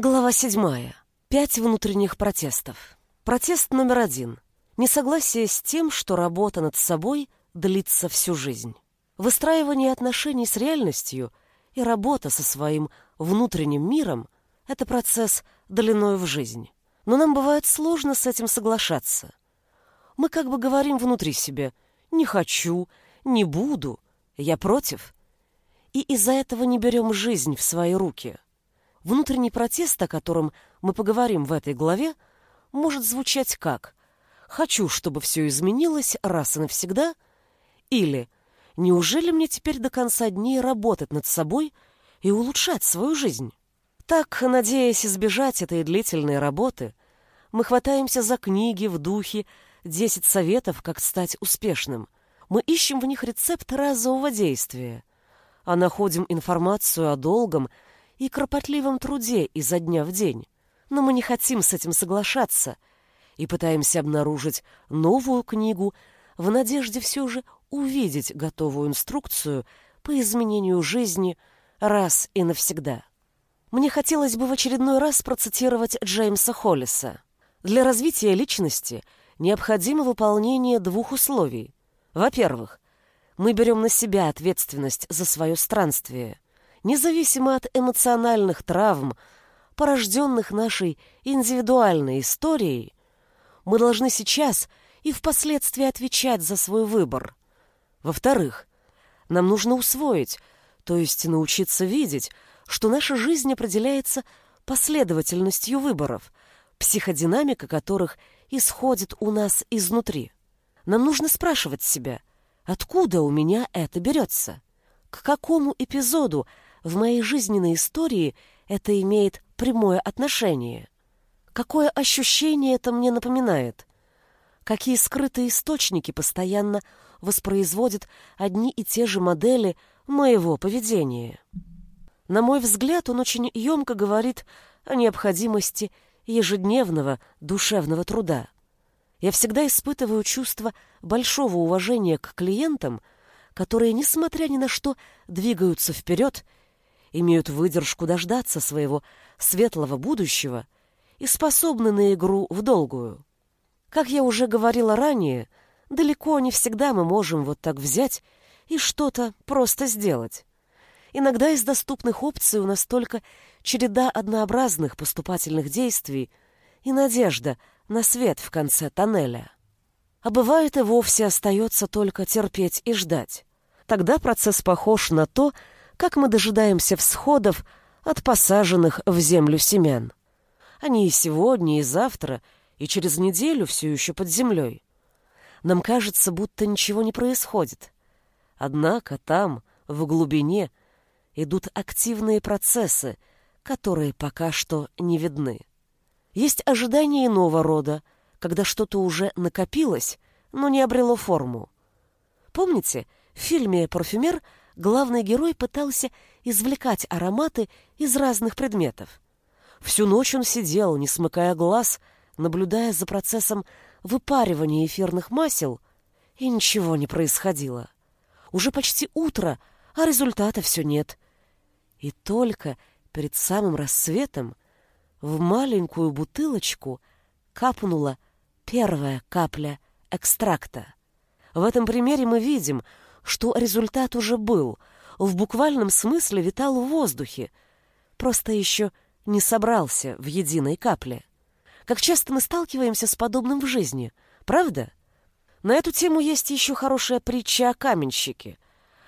Глава седьмая. Пять внутренних протестов. Протест номер один. Несогласие с тем, что работа над собой длится всю жизнь. Выстраивание отношений с реальностью и работа со своим внутренним миром — это процесс длиной в жизнь. Но нам бывает сложно с этим соглашаться. Мы как бы говорим внутри себя «не хочу», «не буду», «я против». И из-за этого не берем жизнь в свои руки — Внутренний протест, о котором мы поговорим в этой главе, может звучать как «хочу, чтобы все изменилось раз и навсегда» или «неужели мне теперь до конца дней работать над собой и улучшать свою жизнь?» Так, надеясь избежать этой длительной работы, мы хватаемся за книги в духе «10 советов, как стать успешным». Мы ищем в них рецепт разового действия, а находим информацию о долгом и кропотливом труде изо дня в день. Но мы не хотим с этим соглашаться и пытаемся обнаружить новую книгу в надежде все же увидеть готовую инструкцию по изменению жизни раз и навсегда. Мне хотелось бы в очередной раз процитировать Джеймса Холлиса. Для развития личности необходимо выполнение двух условий. Во-первых, мы берем на себя ответственность за свое странствие – независимо от эмоциональных травм, порожденных нашей индивидуальной историей, мы должны сейчас и впоследствии отвечать за свой выбор. Во-вторых, нам нужно усвоить, то есть научиться видеть, что наша жизнь определяется последовательностью выборов, психодинамика которых исходит у нас изнутри. Нам нужно спрашивать себя, откуда у меня это берется? К какому эпизоду в моей жизненной истории это имеет прямое отношение? Какое ощущение это мне напоминает? Какие скрытые источники постоянно воспроизводят одни и те же модели моего поведения? На мой взгляд, он очень емко говорит о необходимости ежедневного душевного труда. Я всегда испытываю чувство большого уважения к клиентам, которые, несмотря ни на что, двигаются вперед имеют выдержку дождаться своего светлого будущего и способны на игру в долгую. Как я уже говорила ранее, далеко не всегда мы можем вот так взять и что-то просто сделать. Иногда из доступных опций у нас только череда однообразных поступательных действий и надежда на свет в конце тоннеля. А бывает и вовсе остается только терпеть и ждать. Тогда процесс похож на то, как мы дожидаемся всходов от посаженных в землю семян. Они и сегодня, и завтра, и через неделю все еще под землей. Нам кажется, будто ничего не происходит. Однако там, в глубине, идут активные процессы, которые пока что не видны. Есть ожидание иного рода, когда что-то уже накопилось, но не обрело форму. Помните, в фильме «Парфюмер» главный герой пытался извлекать ароматы из разных предметов. Всю ночь он сидел, не смыкая глаз, наблюдая за процессом выпаривания эфирных масел, и ничего не происходило. Уже почти утро, а результата все нет. И только перед самым рассветом в маленькую бутылочку капнула первая капля экстракта. В этом примере мы видим, что результат уже был, в буквальном смысле витал в воздухе, просто еще не собрался в единой капле. Как часто мы сталкиваемся с подобным в жизни, правда? На эту тему есть еще хорошая притча о каменщике.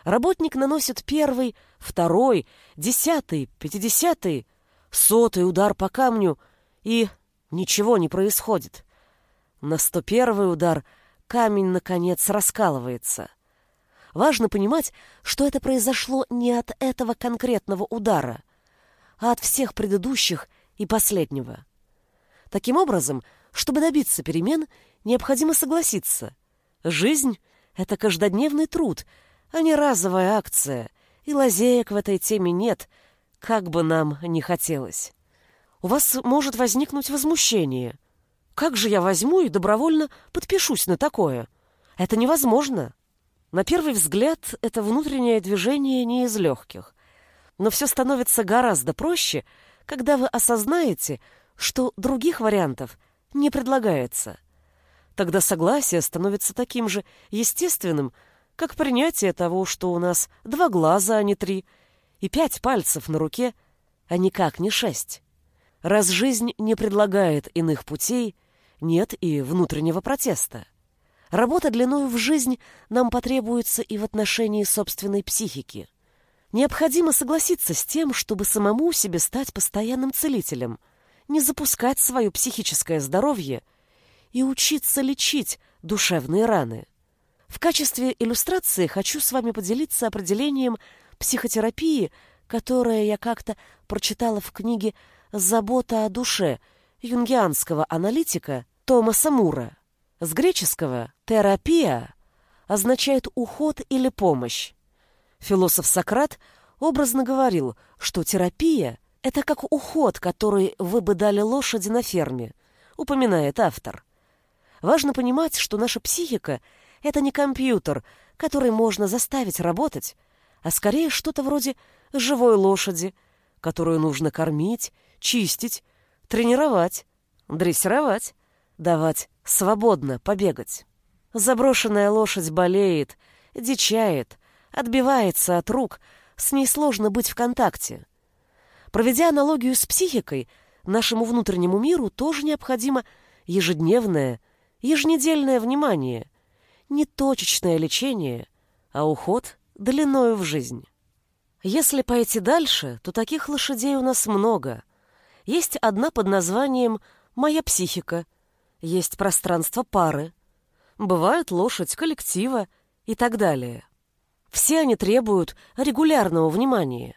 Работник наносит первый, второй, десятый, пятидесятый, сотый удар по камню, и ничего не происходит. На сто первый удар камень, наконец, раскалывается — Важно понимать, что это произошло не от этого конкретного удара, а от всех предыдущих и последнего. Таким образом, чтобы добиться перемен, необходимо согласиться. Жизнь — это каждодневный труд, а не разовая акция, и лазеек в этой теме нет, как бы нам ни хотелось. У вас может возникнуть возмущение. Как же я возьму и добровольно подпишусь на такое? Это невозможно. На первый взгляд, это внутреннее движение не из легких. Но все становится гораздо проще, когда вы осознаете, что других вариантов не предлагается. Тогда согласие становится таким же естественным, как принятие того, что у нас два глаза, а не три, и пять пальцев на руке, а никак не шесть. Раз жизнь не предлагает иных путей, нет и внутреннего протеста. Работа длиною в жизнь нам потребуется и в отношении собственной психики. Необходимо согласиться с тем, чтобы самому себе стать постоянным целителем, не запускать свое психическое здоровье и учиться лечить душевные раны. В качестве иллюстрации хочу с вами поделиться определением психотерапии, которое я как-то прочитала в книге «Забота о душе» юнгианского аналитика Томаса Мура. С греческого «терапия» означает «уход» или «помощь». Философ Сократ образно говорил, что терапия – это как уход, который вы бы дали лошади на ферме, упоминает автор. Важно понимать, что наша психика – это не компьютер, который можно заставить работать, а скорее что-то вроде живой лошади, которую нужно кормить, чистить, тренировать, дрессировать, давать свободно побегать. Заброшенная лошадь болеет, дичает, отбивается от рук, с ней сложно быть в контакте. Проведя аналогию с психикой, нашему внутреннему миру тоже необходимо ежедневное, еженедельное внимание, не точечное лечение, а уход длиною в жизнь. Если пойти дальше, то таких лошадей у нас много. Есть одна под названием «Моя психика», есть пространство пары, бывает лошадь коллектива и так далее. Все они требуют регулярного внимания.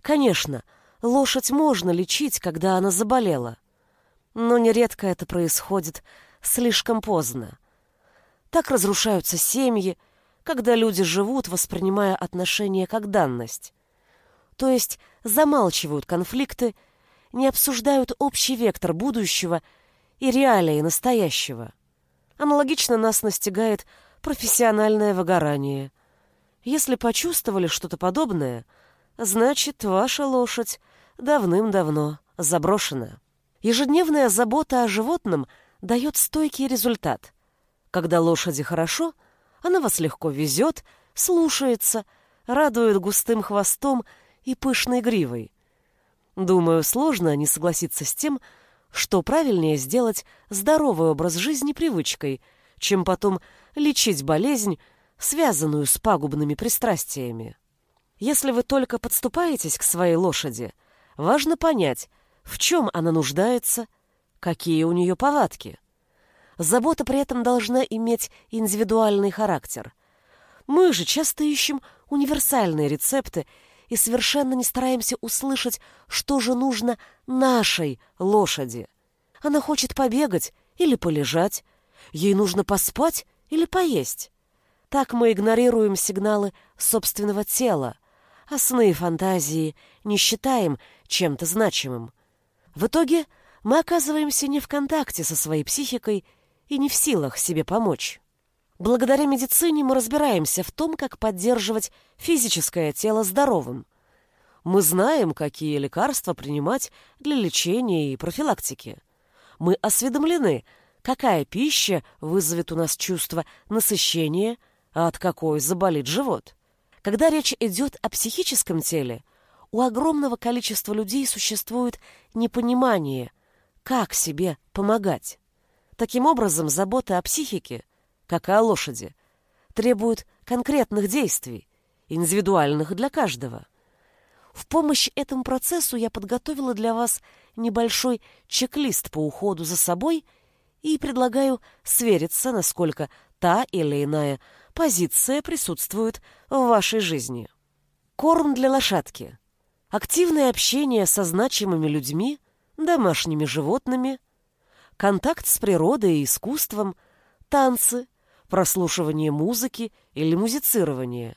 Конечно, лошадь можно лечить, когда она заболела, но нередко это происходит слишком поздно. Так разрушаются семьи, когда люди живут, воспринимая отношения как данность. То есть замалчивают конфликты, не обсуждают общий вектор будущего и реалии настоящего. Аналогично нас настигает профессиональное выгорание. Если почувствовали что-то подобное, значит, ваша лошадь давным-давно заброшена. Ежедневная забота о животном дает стойкий результат. Когда лошади хорошо, она вас легко везет, слушается, радует густым хвостом и пышной гривой. Думаю, сложно не согласиться с тем, что правильнее сделать здоровый образ жизни привычкой, чем потом лечить болезнь, связанную с пагубными пристрастиями. Если вы только подступаетесь к своей лошади, важно понять, в чем она нуждается, какие у нее повадки. Забота при этом должна иметь индивидуальный характер. Мы же часто ищем универсальные рецепты и совершенно не стараемся услышать, что же нужно нашей лошади. Она хочет побегать или полежать, ей нужно поспать или поесть. Так мы игнорируем сигналы собственного тела, а сны и фантазии не считаем чем-то значимым. В итоге мы оказываемся не в контакте со своей психикой и не в силах себе помочь. Благодаря медицине мы разбираемся в том, как поддерживать физическое тело здоровым. Мы знаем, какие лекарства принимать для лечения и профилактики. Мы осведомлены, какая пища вызовет у нас чувство насыщения, а от какой заболит живот. Когда речь идет о психическом теле, у огромного количества людей существует непонимание, как себе помогать. Таким образом, забота о психике, как и о лошади, требует конкретных действий, индивидуальных для каждого. В помощь этому процессу я подготовила для вас небольшой чек-лист по уходу за собой и предлагаю свериться, насколько та или иная позиция присутствует в вашей жизни. Корм для лошадки. Активное общение со значимыми людьми, домашними животными, контакт с природой и искусством, танцы, прослушивание музыки или музицирование,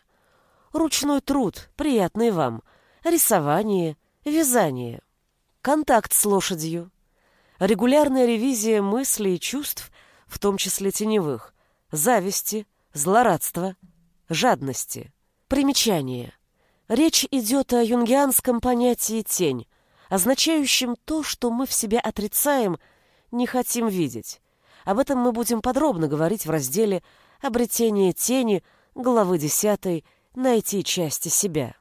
ручной труд, приятный вам, рисование, вязание, контакт с лошадью, регулярная ревизия мыслей и чувств, в том числе теневых, зависти, злорадства, жадности. Примечание. Речь идет о юнгианском понятии «тень», означающим то, что мы в себе отрицаем, не хотим видеть. Об этом мы будем подробно говорить в разделе «Обретение тени» главы 10 «Найти части себя».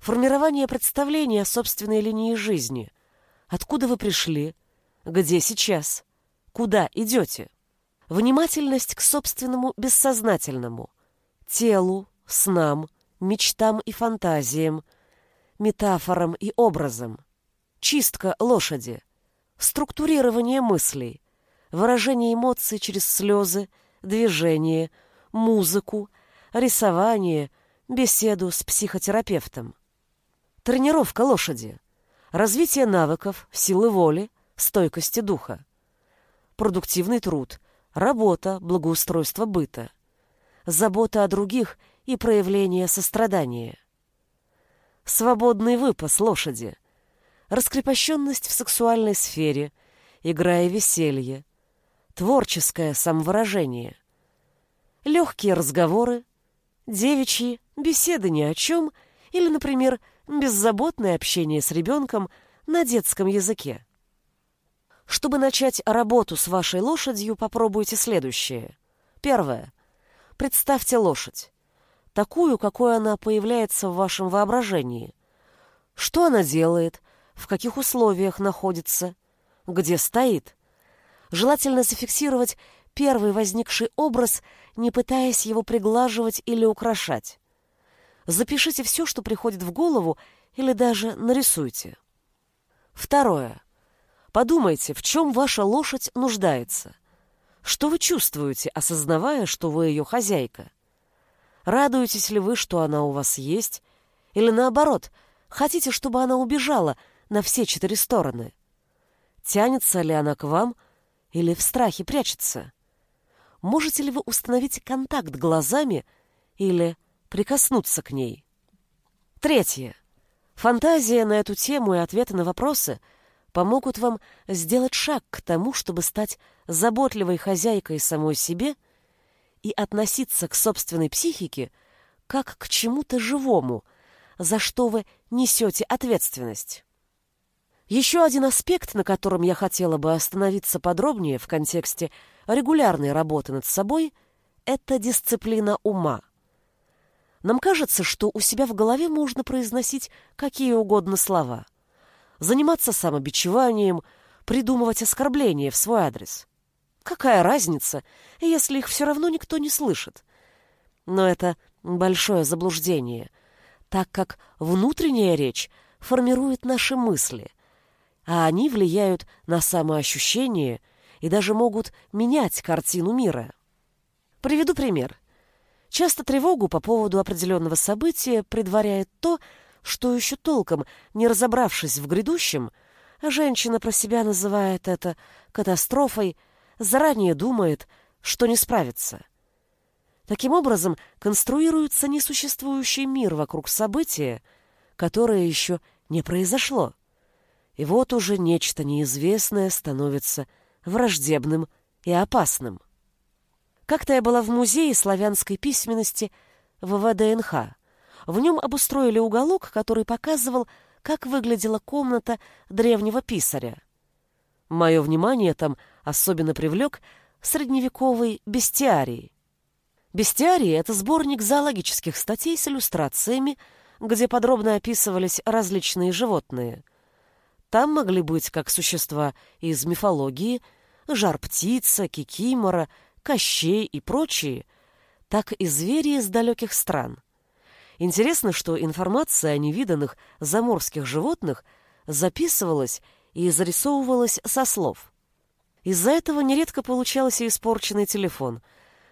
Формирование представления о собственной линии жизни. Откуда вы пришли? Где сейчас? Куда идете? Внимательность к собственному бессознательному, телу, снам, мечтам и фантазиям, метафорам и образам. Чистка лошади. Структурирование мыслей. Выражение эмоций через слезы, движение, музыку, рисование, беседу с психотерапевтом. Тренировка лошади. Развитие навыков, силы воли, стойкости духа. Продуктивный труд, работа, благоустройство быта. Забота о других и проявление сострадания. Свободный выпас лошади. Раскрепощенность в сексуальной сфере, игра и веселье. Творческое самовыражение. Легкие разговоры, девичьи, беседы ни о чем или, например, беззаботное общение с ребенком на детском языке. Чтобы начать работу с вашей лошадью, попробуйте следующее. Первое. Представьте лошадь. Такую, какой она появляется в вашем воображении. Что она делает, в каких условиях находится, где стоит. Желательно зафиксировать первый возникший образ, не пытаясь его приглаживать или украшать. Запишите все, что приходит в голову, или даже нарисуйте. Второе. Подумайте, в чем ваша лошадь нуждается. Что вы чувствуете, осознавая, что вы ее хозяйка? Радуетесь ли вы, что она у вас есть? Или наоборот, хотите, чтобы она убежала на все четыре стороны? Тянется ли она к вам или в страхе прячется? Можете ли вы установить контакт глазами или прикоснуться к ней. Третье. Фантазия на эту тему и ответы на вопросы помогут вам сделать шаг к тому, чтобы стать заботливой хозяйкой самой себе и относиться к собственной психике как к чему-то живому, за что вы несете ответственность. Еще один аспект, на котором я хотела бы остановиться подробнее в контексте регулярной работы над собой, это дисциплина ума. Нам кажется, что у себя в голове можно произносить какие угодно слова. Заниматься самобичеванием, придумывать оскорбления в свой адрес. Какая разница, если их все равно никто не слышит? Но это большое заблуждение, так как внутренняя речь формирует наши мысли, а они влияют на самоощущение и даже могут менять картину мира. Приведу пример. Часто тревогу по поводу определенного события предваряет то, что еще толком, не разобравшись в грядущем, женщина про себя называет это катастрофой, заранее думает, что не справится. Таким образом, конструируется несуществующий мир вокруг события, которое еще не произошло. И вот уже нечто неизвестное становится враждебным и опасным. Как-то я была в музее славянской письменности в ВДНХ. В нем обустроили уголок, который показывал, как выглядела комната древнего писаря. Мое внимание там особенно привлек средневековый бестиарий. Бестиарий — это сборник зоологических статей с иллюстрациями, где подробно описывались различные животные. Там могли быть как существа из мифологии, жар-птица, кикимора — Кощей и прочие, так и звери из далеких стран. Интересно, что информация о невиданных заморских животных записывалась и зарисовывалась со слов. Из-за этого нередко получался испорченный телефон.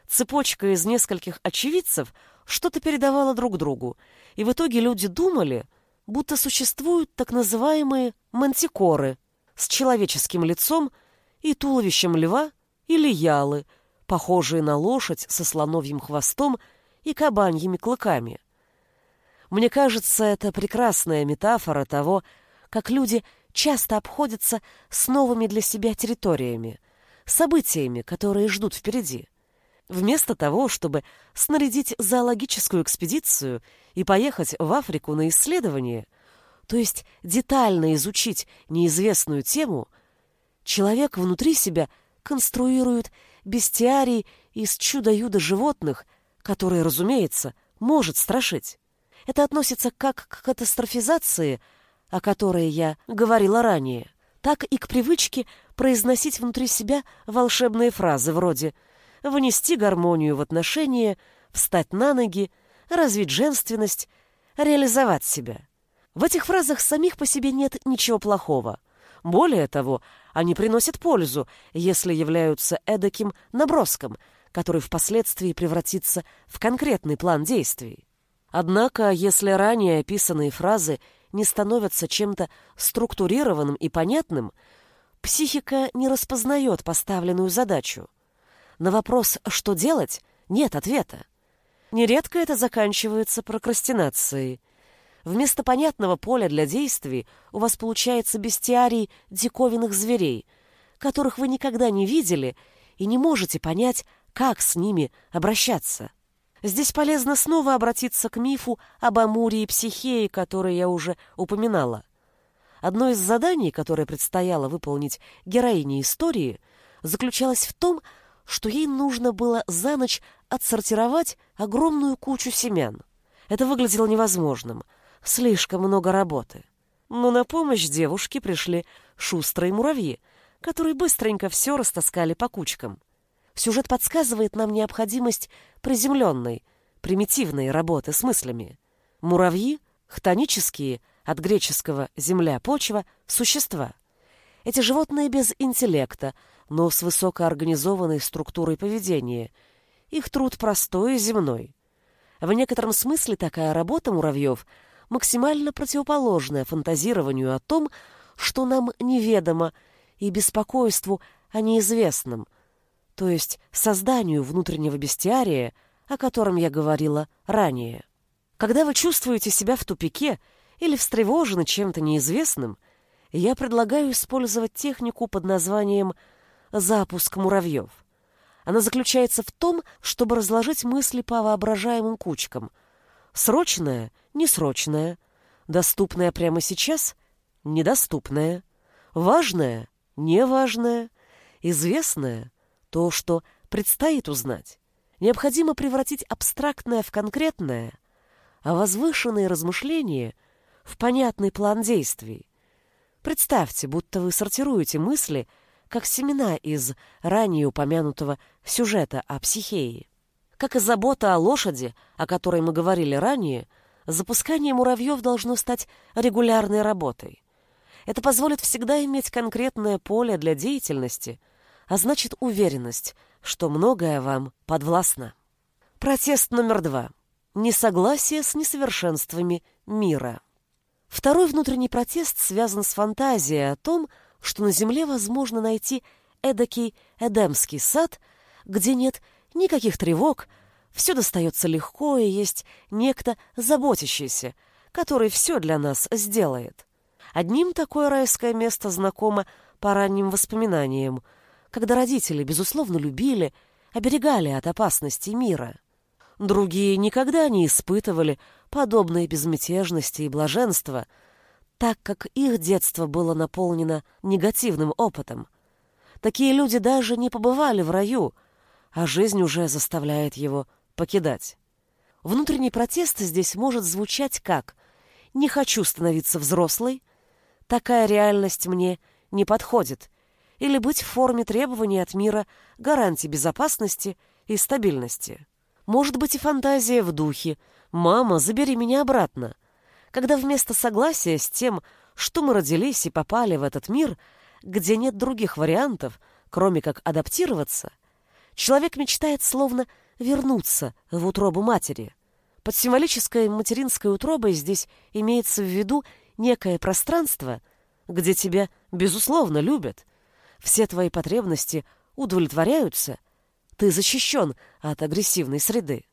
Цепочка из нескольких очевидцев что-то передавала друг другу, и в итоге люди думали, будто существуют так называемые мантикоры с человеческим лицом и туловищем льва или ялы, похожие на лошадь со слоновьим хвостом и кабаньими клыками. Мне кажется, это прекрасная метафора того, как люди часто обходятся с новыми для себя территориями, событиями, которые ждут впереди. Вместо того, чтобы снарядить зоологическую экспедицию и поехать в Африку на исследование, то есть детально изучить неизвестную тему, человек внутри себя конструирует бестиарий из чудо-юдо животных, которые, разумеется, может страшить. Это относится как к катастрофизации, о которой я говорила ранее, так и к привычке произносить внутри себя волшебные фразы вроде «внести гармонию в отношения», «встать на ноги», «развить женственность», «реализовать себя». В этих фразах самих по себе нет ничего плохого. Более того, они приносят пользу, если являются эдаким наброском, который впоследствии превратится в конкретный план действий. Однако, если ранее описанные фразы не становятся чем-то структурированным и понятным, психика не распознает поставленную задачу. На вопрос «что делать?» нет ответа. Нередко это заканчивается прокрастинацией. Вместо понятного поля для действий у вас получается бестиарий диковинных зверей, которых вы никогда не видели и не можете понять, как с ними обращаться. Здесь полезно снова обратиться к мифу об Амуре и Психее, который я уже упоминала. Одно из заданий, которое предстояло выполнить героине истории, заключалось в том, что ей нужно было за ночь отсортировать огромную кучу семян. Это выглядело невозможным — Слишком много работы. Но на помощь девушке пришли шустрые муравьи, которые быстренько все растаскали по кучкам. Сюжет подсказывает нам необходимость приземленной, примитивной работы с мыслями. Муравьи — хтонические, от греческого «земля, почва» — существа. Эти животные без интеллекта, но с высокоорганизованной структурой поведения. Их труд простой и земной. В некотором смысле такая работа муравьев — максимально противоположное фантазированию о том, что нам неведомо, и беспокойству о неизвестном, то есть созданию внутреннего бестиария, о котором я говорила ранее. Когда вы чувствуете себя в тупике или встревожены чем-то неизвестным, я предлагаю использовать технику под названием «запуск муравьев». Она заключается в том, чтобы разложить мысли по воображаемым кучкам. Срочное — несрочное, доступное прямо сейчас, недоступное, важное, неважное, известное, то, что предстоит узнать. Необходимо превратить абстрактное в конкретное, а возвышенные размышления в понятный план действий. Представьте, будто вы сортируете мысли, как семена из ранее упомянутого сюжета о психее. Как и забота о лошади, о которой мы говорили ранее, запускание муравьев должно стать регулярной работой. Это позволит всегда иметь конкретное поле для деятельности, а значит уверенность, что многое вам подвластно. Протест номер два. Несогласие с несовершенствами мира. Второй внутренний протест связан с фантазией о том, что на Земле возможно найти эдакий Эдемский сад, где нет никаких тревог, все достается легко, и есть некто заботящийся, который все для нас сделает. Одним такое райское место знакомо по ранним воспоминаниям, когда родители, безусловно, любили, оберегали от опасности мира. Другие никогда не испытывали подобной безмятежности и блаженства, так как их детство было наполнено негативным опытом. Такие люди даже не побывали в раю, а жизнь уже заставляет его покидать. Внутренний протест здесь может звучать как «не хочу становиться взрослой», «такая реальность мне не подходит» или быть в форме требований от мира гарантий безопасности и стабильности. Может быть и фантазия в духе «мама, забери меня обратно», когда вместо согласия с тем, что мы родились и попали в этот мир, где нет других вариантов, кроме как адаптироваться, человек мечтает словно вернуться в утробу матери. Под символической материнской утробой здесь имеется в виду некое пространство, где тебя, безусловно, любят. Все твои потребности удовлетворяются, ты защищен от агрессивной среды.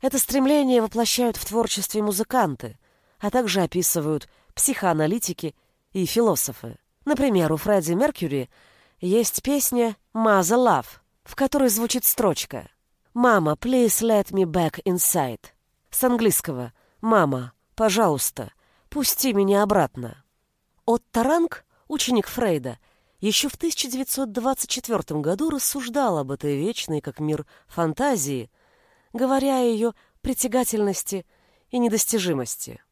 Это стремление воплощают в творчестве музыканты, а также описывают психоаналитики и философы. Например, у Фредди Меркьюри есть песня «Mother Love», в которой звучит строчка «Мама, please let me back inside». С английского «Мама, пожалуйста, «Пусти меня обратно». Отто Ранг, ученик Фрейда, еще в 1924 году рассуждал об этой вечной, как мир, фантазии, говоря о ее притягательности и недостижимости.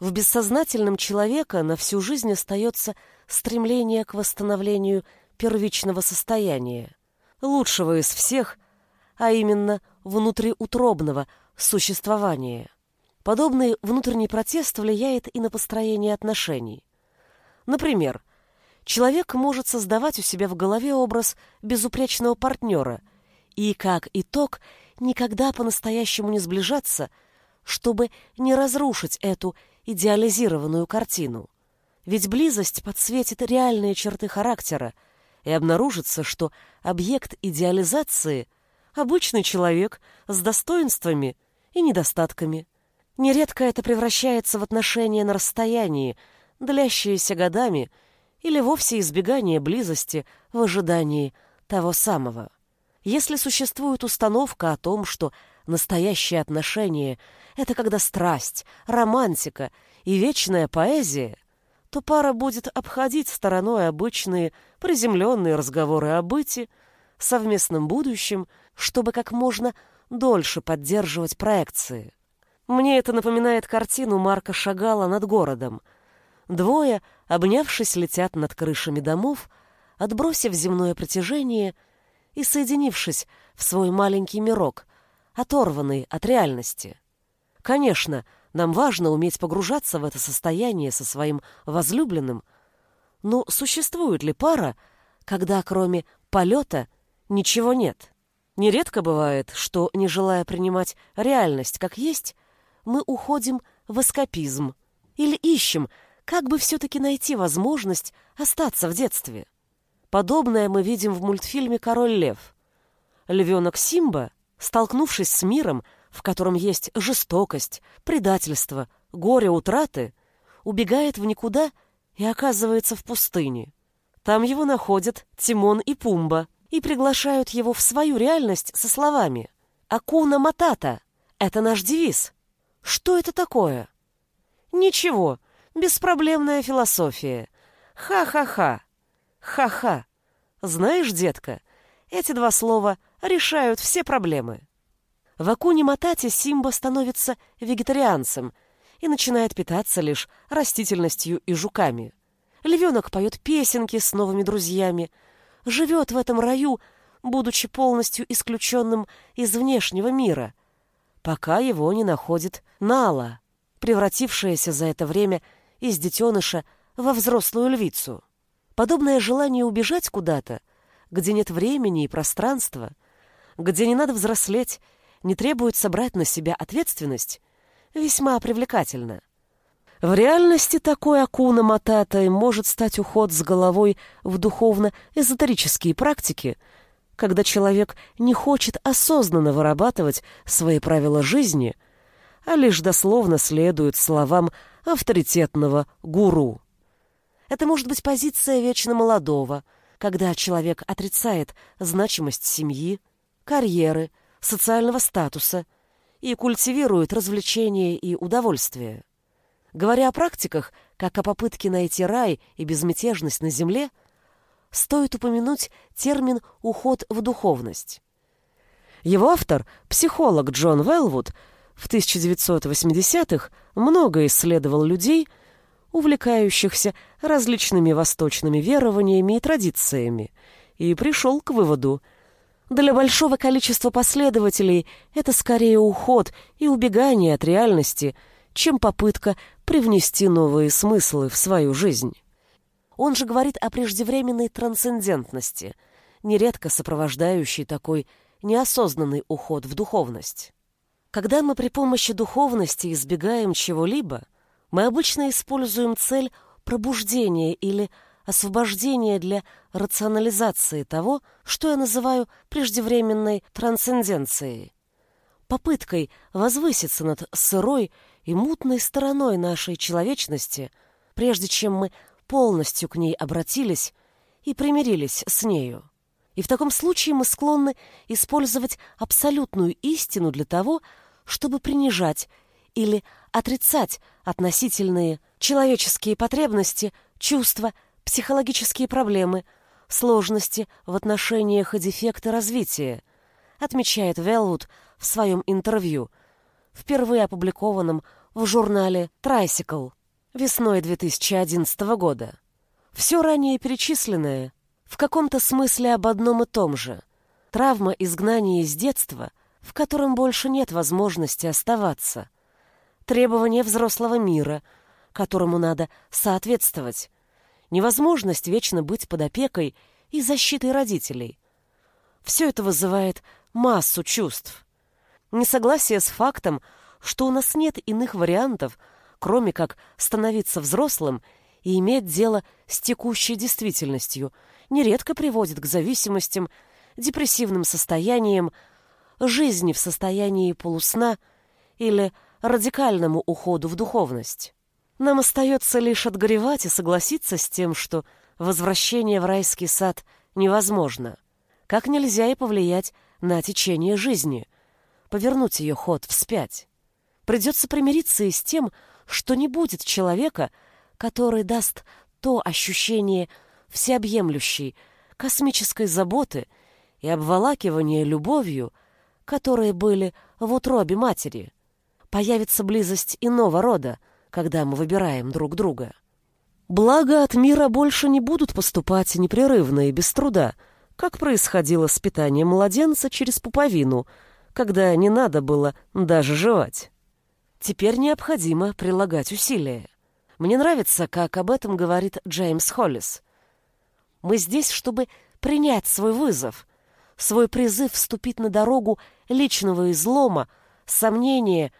В бессознательном человека на всю жизнь остается стремление к восстановлению первичного состояния, лучшего из всех, а именно внутриутробного существования. Подобный внутренний протест влияет и на построение отношений. Например, человек может создавать у себя в голове образ безупречного партнера и, как итог, никогда по-настоящему не сближаться, чтобы не разрушить эту идеализированную картину. Ведь близость подсветит реальные черты характера, и обнаружится, что объект идеализации — обычный человек с достоинствами и недостатками. Нередко это превращается в отношения на расстоянии, длящиеся годами — или вовсе избегание близости в ожидании того самого. Если существует установка о том, что настоящие отношения — это когда страсть, романтика и вечная поэзия, то пара будет обходить стороной обычные приземленные разговоры о быте, совместном будущем, чтобы как можно дольше поддерживать проекции. Мне это напоминает картину Марка Шагала над городом — Двое, обнявшись, летят над крышами домов, отбросив земное притяжение и соединившись в свой маленький мирок, оторванный от реальности. Конечно, нам важно уметь погружаться в это состояние со своим возлюбленным, но существует ли пара, когда кроме полета ничего нет? Нередко бывает, что, не желая принимать реальность как есть, мы уходим в эскапизм или ищем как бы все-таки найти возможность остаться в детстве? Подобное мы видим в мультфильме «Король лев». Львенок Симба, столкнувшись с миром, в котором есть жестокость, предательство, горе, утраты, убегает в никуда и оказывается в пустыне. Там его находят Тимон и Пумба и приглашают его в свою реальность со словами «Акуна Матата» — это наш девиз. Что это такое? Ничего, Беспроблемная философия. Ха-ха-ха. Ха-ха. Знаешь, детка, эти два слова решают все проблемы. В Акуне Матате Симба становится вегетарианцем и начинает питаться лишь растительностью и жуками. Львенок поет песенки с новыми друзьями, живет в этом раю, будучи полностью исключенным из внешнего мира, пока его не находит Нала, превратившаяся за это время из детеныша во взрослую львицу. Подобное желание убежать куда-то, где нет времени и пространства, где не надо взрослеть, не требует собрать на себя ответственность, весьма привлекательно. В реальности такой акуна мататой может стать уход с головой в духовно-эзотерические практики, когда человек не хочет осознанно вырабатывать свои правила жизни, а лишь дословно следует словам авторитетного гуру. Это может быть позиция вечно молодого, когда человек отрицает значимость семьи, карьеры, социального статуса и культивирует развлечения и удовольствие. Говоря о практиках, как о попытке найти рай и безмятежность на земле, стоит упомянуть термин «уход в духовность». Его автор, психолог Джон Велвуд, в 1980-х много исследовал людей, увлекающихся различными восточными верованиями и традициями, и пришел к выводу, для большого количества последователей это скорее уход и убегание от реальности, чем попытка привнести новые смыслы в свою жизнь. Он же говорит о преждевременной трансцендентности, нередко сопровождающей такой неосознанный уход в духовность. Когда мы при помощи духовности избегаем чего-либо, мы обычно используем цель пробуждения или освобождения для рационализации того, что я называю преждевременной трансценденцией. Попыткой возвыситься над сырой и мутной стороной нашей человечности, прежде чем мы полностью к ней обратились и примирились с нею. И в таком случае мы склонны использовать абсолютную истину для того, чтобы принижать или отрицать относительные человеческие потребности, чувства, психологические проблемы, сложности в отношениях и дефекты развития, отмечает Велвуд в своем интервью, впервые опубликованном в журнале Tricycle весной 2011 года. Все ранее перечисленное в каком-то смысле об одном и том же. Травма изгнания из детства, в котором больше нет возможности оставаться. Требования взрослого мира, которому надо соответствовать. Невозможность вечно быть под опекой и защитой родителей. Все это вызывает массу чувств. Несогласие с фактом, что у нас нет иных вариантов, кроме как становиться взрослым и иметь дело с текущей действительностью, нередко приводит к зависимостям, депрессивным состояниям, жизни в состоянии полусна или радикальному уходу в духовность. Нам остается лишь отгоревать и согласиться с тем, что возвращение в райский сад невозможно, как нельзя и повлиять на течение жизни, повернуть ее ход вспять. Придется примириться и с тем, что не будет человека, который даст то ощущение всеобъемлющей, космической заботы и обволакивания любовью, которые были в утробе матери. Появится близость иного рода, когда мы выбираем друг друга. Благо от мира больше не будут поступать непрерывно и без труда, как происходило с питанием младенца через пуповину, когда не надо было даже жевать. Теперь необходимо прилагать усилия. Мне нравится, как об этом говорит Джеймс Холлис. Мы здесь, чтобы принять свой вызов, свой призыв вступить на дорогу личного излома, сомнения,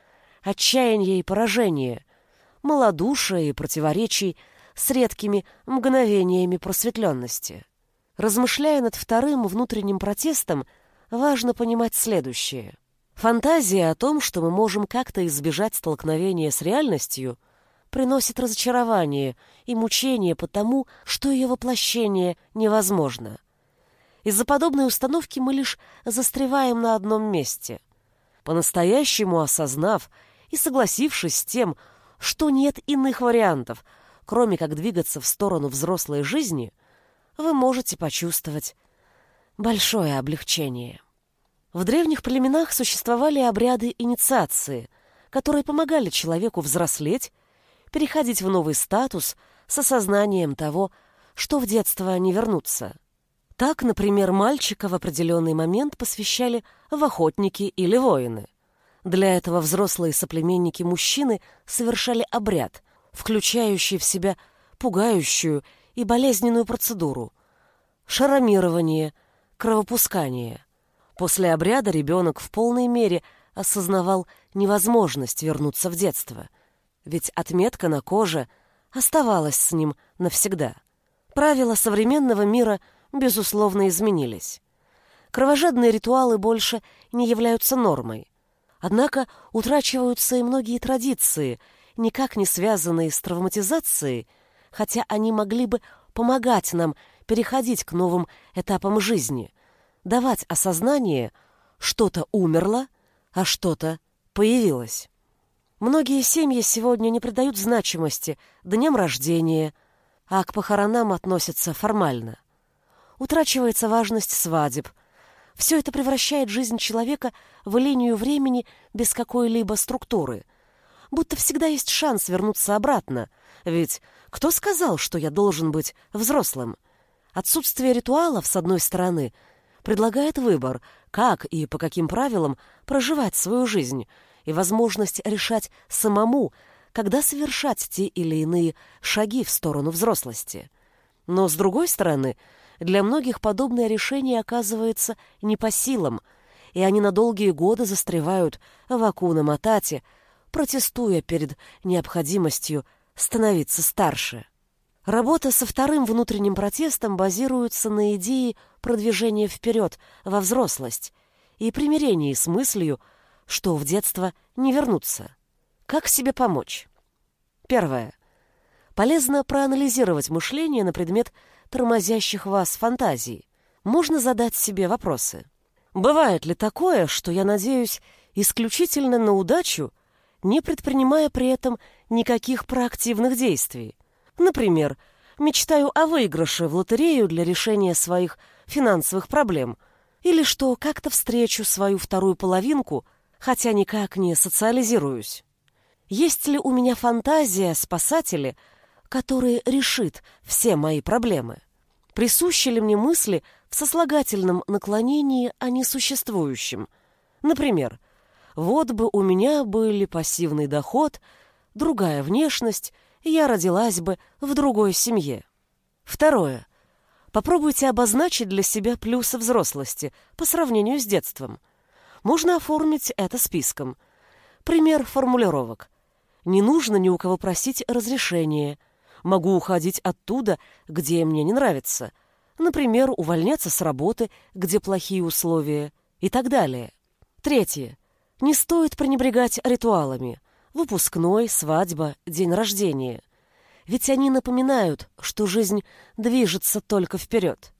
отчаяния и поражения, малодушия и противоречий с редкими мгновениями просветленности. Размышляя над вторым внутренним протестом, важно понимать следующее. Фантазия о том, что мы можем как-то избежать столкновения с реальностью – приносит разочарование и мучение потому, что ее воплощение невозможно. Из-за подобной установки мы лишь застреваем на одном месте. По-настоящему осознав и согласившись с тем, что нет иных вариантов, кроме как двигаться в сторону взрослой жизни, вы можете почувствовать большое облегчение. В древних племенах существовали обряды инициации, которые помогали человеку взрослеть переходить в новый статус с осознанием того, что в детство не вернуться. Так, например, мальчика в определенный момент посвящали в охотники или воины. Для этого взрослые соплеменники-мужчины совершали обряд, включающий в себя пугающую и болезненную процедуру – шаромирование, кровопускание. После обряда ребенок в полной мере осознавал невозможность вернуться в детство – ведь отметка на коже оставалась с ним навсегда. Правила современного мира, безусловно, изменились. Кровожадные ритуалы больше не являются нормой. Однако утрачиваются и многие традиции, никак не связанные с травматизацией, хотя они могли бы помогать нам переходить к новым этапам жизни, давать осознание, что-то умерло, а что-то появилось. Многие семьи сегодня не придают значимости дням рождения, а к похоронам относятся формально. Утрачивается важность свадеб. Все это превращает жизнь человека в линию времени без какой-либо структуры. Будто всегда есть шанс вернуться обратно. Ведь кто сказал, что я должен быть взрослым? Отсутствие ритуалов, с одной стороны, предлагает выбор, как и по каким правилам проживать свою жизнь – и возможность решать самому, когда совершать те или иные шаги в сторону взрослости. Но, с другой стороны, для многих подобное решение оказывается не по силам, и они на долгие годы застревают в Акуна Матате, протестуя перед необходимостью становиться старше. Работа со вторым внутренним протестом базируется на идее продвижения вперед во взрослость и примирении с мыслью, что в детство не вернуться. Как себе помочь? Первое. Полезно проанализировать мышление на предмет тормозящих вас фантазий. Можно задать себе вопросы. Бывает ли такое, что я надеюсь исключительно на удачу, не предпринимая при этом никаких проактивных действий. Например, мечтаю о выигрыше в лотерею для решения своих финансовых проблем, или что как-то встречу свою вторую половинку, хотя никак не социализируюсь. Есть ли у меня фантазия спасатели, который решит все мои проблемы? Присущи ли мне мысли в сослагательном наклонении о несуществующем? Например, вот бы у меня были пассивный доход, другая внешность, и я родилась бы в другой семье. Второе. Попробуйте обозначить для себя плюсы взрослости по сравнению с детством. Можно оформить это списком. Пример формулировок. Не нужно ни у кого просить разрешения. Могу уходить оттуда, где мне не нравится. Например, увольняться с работы, где плохие условия и так далее. Третье. Не стоит пренебрегать ритуалами. Выпускной, свадьба, день рождения – ведь они напоминают, что жизнь движется только вперед.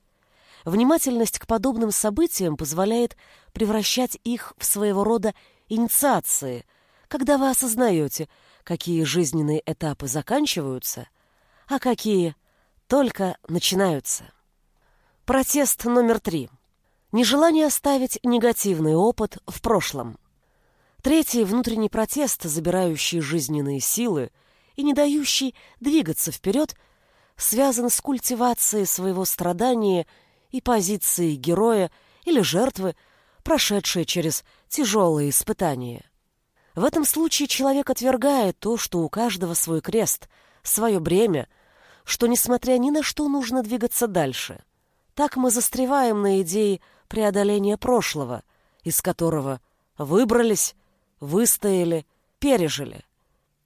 Внимательность к подобным событиям позволяет превращать их в своего рода инициации, когда вы осознаете, какие жизненные этапы заканчиваются, а какие только начинаются. Протест номер три. Нежелание оставить негативный опыт в прошлом. Третий внутренний протест, забирающий жизненные силы – и не дающий двигаться вперед, связан с культивацией своего страдания и позиции героя или жертвы, прошедшей через тяжелые испытания. В этом случае человек отвергает то, что у каждого свой крест, свое бремя, что, несмотря ни на что, нужно двигаться дальше. Так мы застреваем на идее преодоления прошлого, из которого выбрались, выстояли, пережили.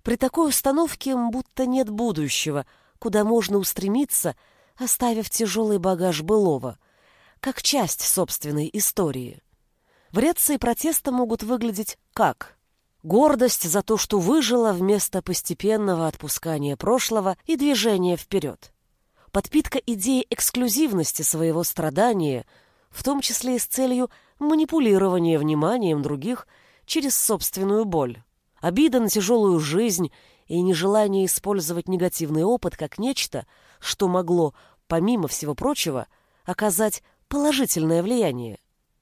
При такой установке будто нет будущего, куда можно устремиться, оставив тяжелый багаж былого, как часть собственной истории. Вариации протеста могут выглядеть как гордость за то, что выжила вместо постепенного отпускания прошлого и движения вперед. Подпитка идеи эксклюзивности своего страдания, в том числе и с целью манипулирования вниманием других через собственную боль. Обида на тяжелую жизнь и нежелание использовать негативный опыт как нечто, что могло, помимо всего прочего, оказать положительное влияние.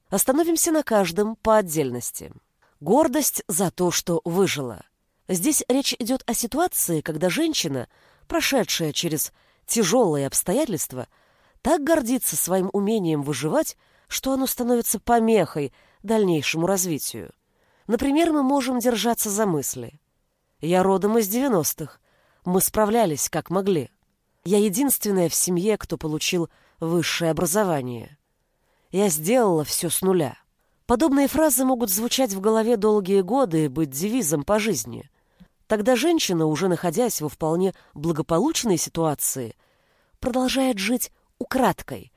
Остановимся на каждом по отдельности. Гордость за то, что выжила. Здесь речь идет о ситуации, когда женщина, прошедшая через тяжелые обстоятельства, так гордится своим умением выживать, что оно становится помехой дальнейшему развитию. Например, мы можем держаться за мысли. Я родом из 90-х. Мы справлялись, как могли. Я единственная в семье, кто получил высшее образование. Я сделала все с нуля. Подобные фразы могут звучать в голове долгие годы и быть девизом по жизни. Тогда женщина, уже находясь во вполне благополучной ситуации, продолжает жить украдкой,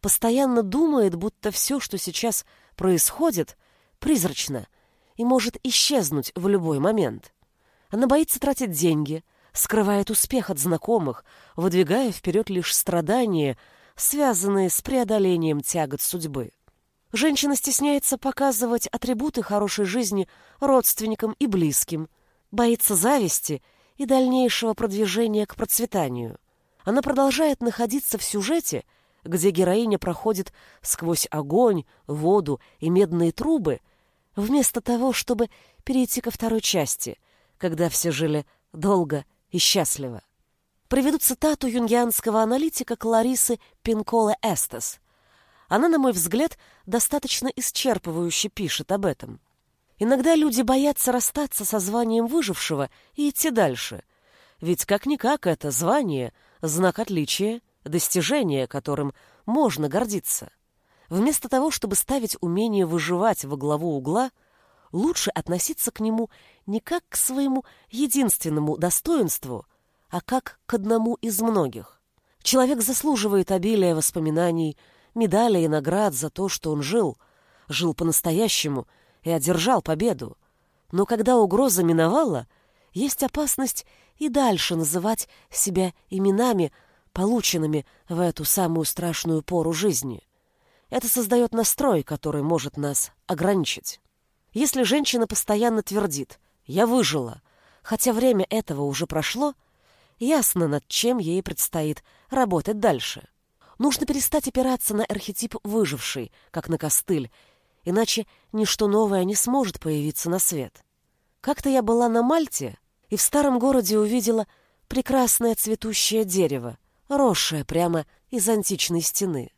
постоянно думает, будто все, что сейчас происходит, призрачно, и может исчезнуть в любой момент. Она боится тратить деньги, скрывает успех от знакомых, выдвигая вперед лишь страдания, связанные с преодолением тягот судьбы. Женщина стесняется показывать атрибуты хорошей жизни родственникам и близким, боится зависти и дальнейшего продвижения к процветанию. Она продолжает находиться в сюжете, где героиня проходит сквозь огонь, воду и медные трубы – вместо того, чтобы перейти ко второй части, когда все жили долго и счастливо. Приведу цитату юнгианского аналитика Кларисы Пинколе Эстес. Она, на мой взгляд, достаточно исчерпывающе пишет об этом. Иногда люди боятся расстаться со званием выжившего и идти дальше. Ведь как-никак это звание — знак отличия, достижение, которым можно гордиться. Вместо того, чтобы ставить умение выживать во главу угла, лучше относиться к нему не как к своему единственному достоинству, а как к одному из многих. Человек заслуживает обилия воспоминаний, медалей и наград за то, что он жил, жил по-настоящему и одержал победу. Но когда угроза миновала, есть опасность и дальше называть себя именами, полученными в эту самую страшную пору жизни – это создает настрой, который может нас ограничить. Если женщина постоянно твердит Я выжила, хотя время этого уже прошло, ясно, над чем ей предстоит работать дальше. Нужно перестать опираться на архетип выживший, как на костыль, иначе ничто новое не сможет появиться на свет. Как-то я была на Мальте и в старом городе увидела прекрасное цветущее дерево, росшее прямо из античной стены.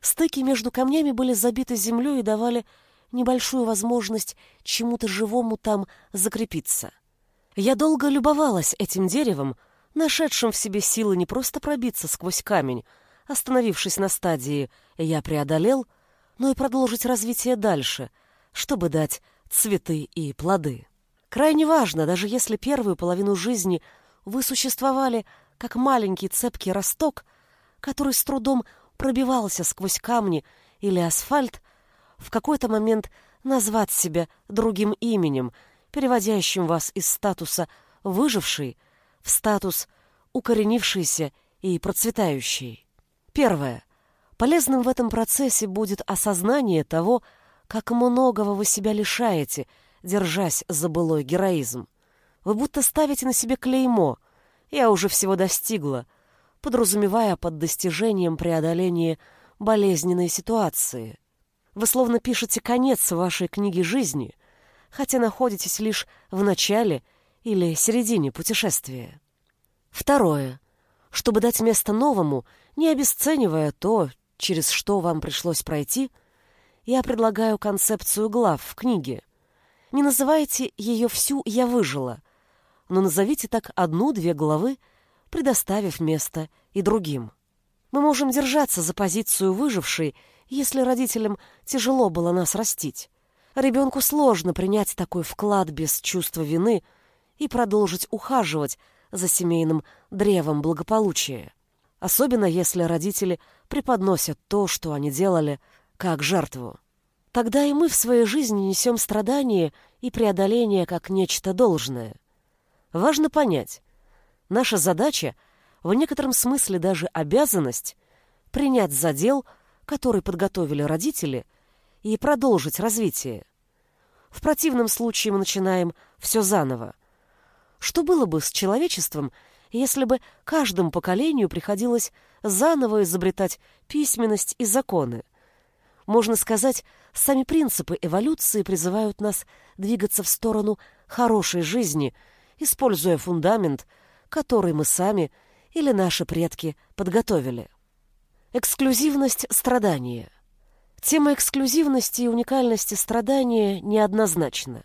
Стыки между камнями были забиты землей и давали небольшую возможность чему-то живому там закрепиться. Я долго любовалась этим деревом, нашедшим в себе силы не просто пробиться сквозь камень, остановившись на стадии «я преодолел», но и продолжить развитие дальше, чтобы дать цветы и плоды. Крайне важно, даже если первую половину жизни вы существовали как маленький цепкий росток, который с трудом пробивался сквозь камни или асфальт, в какой-то момент назвать себя другим именем, переводящим вас из статуса «выживший» в статус «укоренившийся» и «процветающий». Первое. Полезным в этом процессе будет осознание того, как многого вы себя лишаете, держась за былой героизм. Вы будто ставите на себе клеймо «я уже всего достигла», подразумевая под достижением преодоления болезненной ситуации. Вы словно пишете конец вашей книги жизни, хотя находитесь лишь в начале или середине путешествия. Второе. Чтобы дать место новому, не обесценивая то, через что вам пришлось пройти, я предлагаю концепцию глав в книге. Не называйте ее всю «я выжила», но назовите так одну-две главы, предоставив место и другим. Мы можем держаться за позицию выжившей если родителям тяжело было нас растить. Ребенку сложно принять такой вклад без чувства вины и продолжить ухаживать за семейным древом благополучия. Особенно если родители преподносят то, что они делали, как жертву. Тогда и мы в своей жизни несем страдания и преодоление как нечто должное. Важно понять, наша задача, в некотором смысле даже обязанность, принять задел – который подготовили родители, и продолжить развитие. В противном случае мы начинаем все заново. Что было бы с человечеством, если бы каждому поколению приходилось заново изобретать письменность и законы? Можно сказать, сами принципы эволюции призывают нас двигаться в сторону хорошей жизни, используя фундамент, который мы сами или наши предки подготовили. Эксклюзивность страдания. Тема эксклюзивности и уникальности страдания неоднозначна.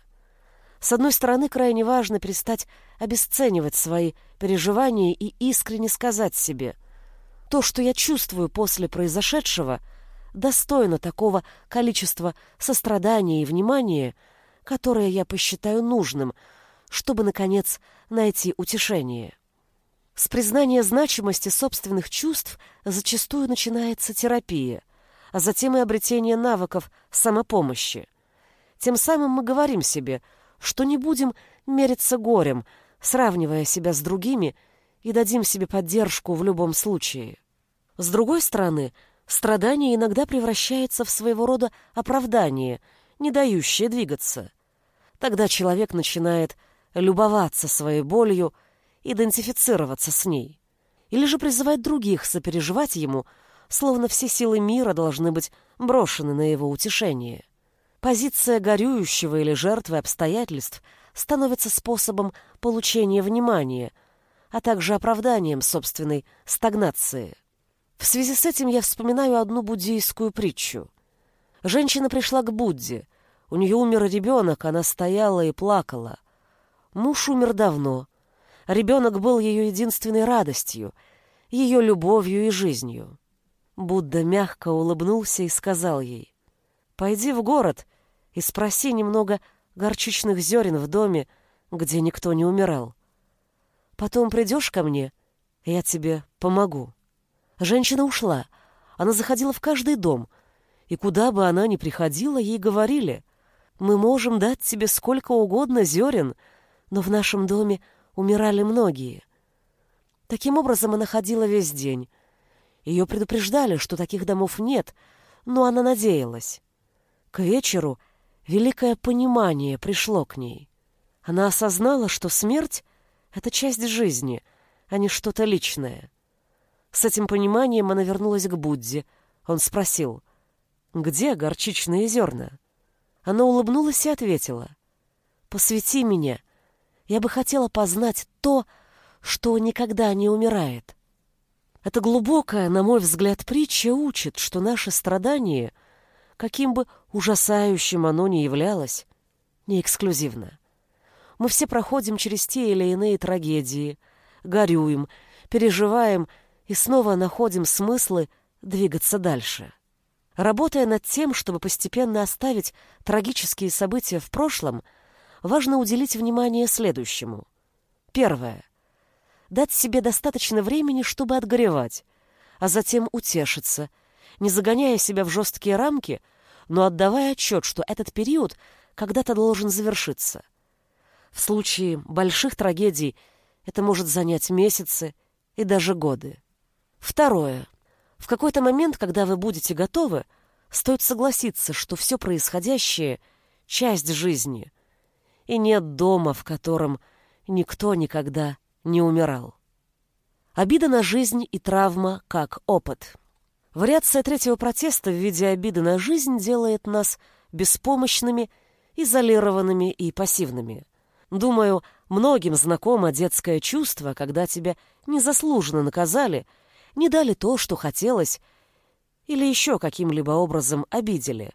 С одной стороны, крайне важно перестать обесценивать свои переживания и искренне сказать себе, то, что я чувствую после произошедшего, достойно такого количества сострадания и внимания, которое я посчитаю нужным, чтобы, наконец, найти утешение. С признания значимости собственных чувств зачастую начинается терапия, а затем и обретение навыков самопомощи. Тем самым мы говорим себе, что не будем мериться горем, сравнивая себя с другими, и дадим себе поддержку в любом случае. С другой стороны, страдание иногда превращается в своего рода оправдание, не дающее двигаться. Тогда человек начинает любоваться своей болью, идентифицироваться с ней. Или же призывать других сопереживать ему, словно все силы мира должны быть брошены на его утешение. Позиция горюющего или жертвы обстоятельств становится способом получения внимания, а также оправданием собственной стагнации. В связи с этим я вспоминаю одну буддийскую притчу. Женщина пришла к Будде. У нее умер ребенок, она стояла и плакала. Муж умер давно. Ребенок был ее единственной радостью, ее любовью и жизнью. Будда мягко улыбнулся и сказал ей, «Пойди в город и спроси немного горчичных зерен в доме, где никто не умирал. Потом придешь ко мне, и я тебе помогу». Женщина ушла. Она заходила в каждый дом, и куда бы она ни приходила, ей говорили, «Мы можем дать тебе сколько угодно зерен, но в нашем доме умирали многие. Таким образом, она ходила весь день. Ее предупреждали, что таких домов нет, но она надеялась. К вечеру великое понимание пришло к ней. Она осознала, что смерть — это часть жизни, а не что-то личное. С этим пониманием она вернулась к Будде. Он спросил, «Где горчичные зерна?» Она улыбнулась и ответила, «Посвяти меня. Я бы хотела познать то, что никогда не умирает». Эта глубокая, на мой взгляд, притча учит, что наше страдание, каким бы ужасающим оно ни являлось, не эксклюзивно. Мы все проходим через те или иные трагедии, горюем, переживаем и снова находим смыслы двигаться дальше. Работая над тем, чтобы постепенно оставить трагические события в прошлом, важно уделить внимание следующему. Первое. Дать себе достаточно времени, чтобы отгоревать, а затем утешиться, не загоняя себя в жесткие рамки, но отдавая отчет, что этот период когда-то должен завершиться. В случае больших трагедий это может занять месяцы и даже годы. Второе. В какой-то момент, когда вы будете готовы, стоит согласиться, что все происходящее — часть жизни, и нет дома, в котором никто никогда не умирал. Обида на жизнь и травма как опыт. Вариация третьего протеста в виде обиды на жизнь делает нас беспомощными, изолированными и пассивными. Думаю, многим знакомо детское чувство, когда тебя незаслуженно наказали — не дали то, что хотелось, или еще каким-либо образом обидели.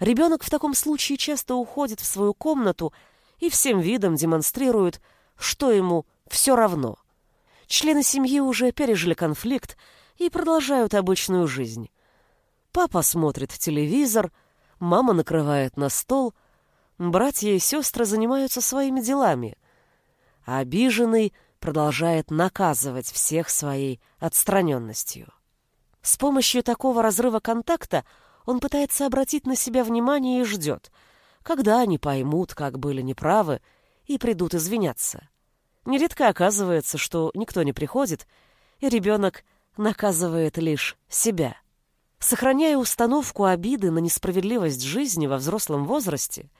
Ребенок в таком случае часто уходит в свою комнату и всем видом демонстрирует, что ему все равно. Члены семьи уже пережили конфликт и продолжают обычную жизнь. Папа смотрит телевизор, мама накрывает на стол, братья и сестры занимаются своими делами. А обиженный продолжает наказывать всех своей отстраненностью. С помощью такого разрыва контакта он пытается обратить на себя внимание и ждет, когда они поймут, как были неправы, и придут извиняться. Нередко оказывается, что никто не приходит, и ребенок наказывает лишь себя. Сохраняя установку обиды на несправедливость жизни во взрослом возрасте,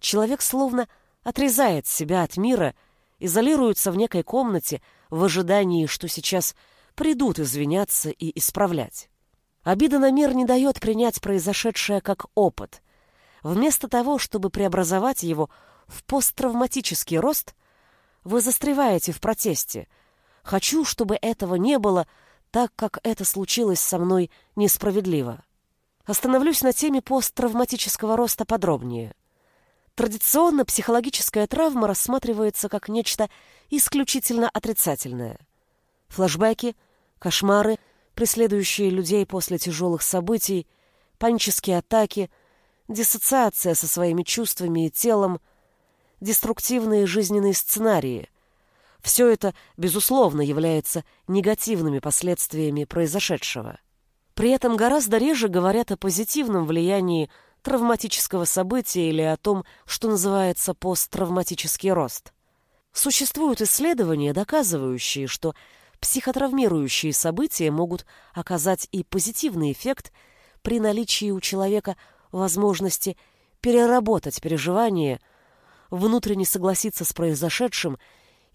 человек словно отрезает себя от мира изолируются в некой комнате в ожидании, что сейчас придут извиняться и исправлять. Обида на мир не дает принять произошедшее как опыт. Вместо того, чтобы преобразовать его в посттравматический рост, вы застреваете в протесте. Хочу, чтобы этого не было, так как это случилось со мной несправедливо. Остановлюсь на теме посттравматического роста подробнее – Традиционно психологическая травма рассматривается как нечто исключительно отрицательное. Флэшбэки, кошмары, преследующие людей после тяжелых событий, панические атаки, диссоциация со своими чувствами и телом, деструктивные жизненные сценарии. Все это, безусловно, является негативными последствиями произошедшего. При этом гораздо реже говорят о позитивном влиянии травматического события или о том, что называется посттравматический рост. Существуют исследования, доказывающие, что психотравмирующие события могут оказать и позитивный эффект при наличии у человека возможности переработать переживания, внутренне согласиться с произошедшим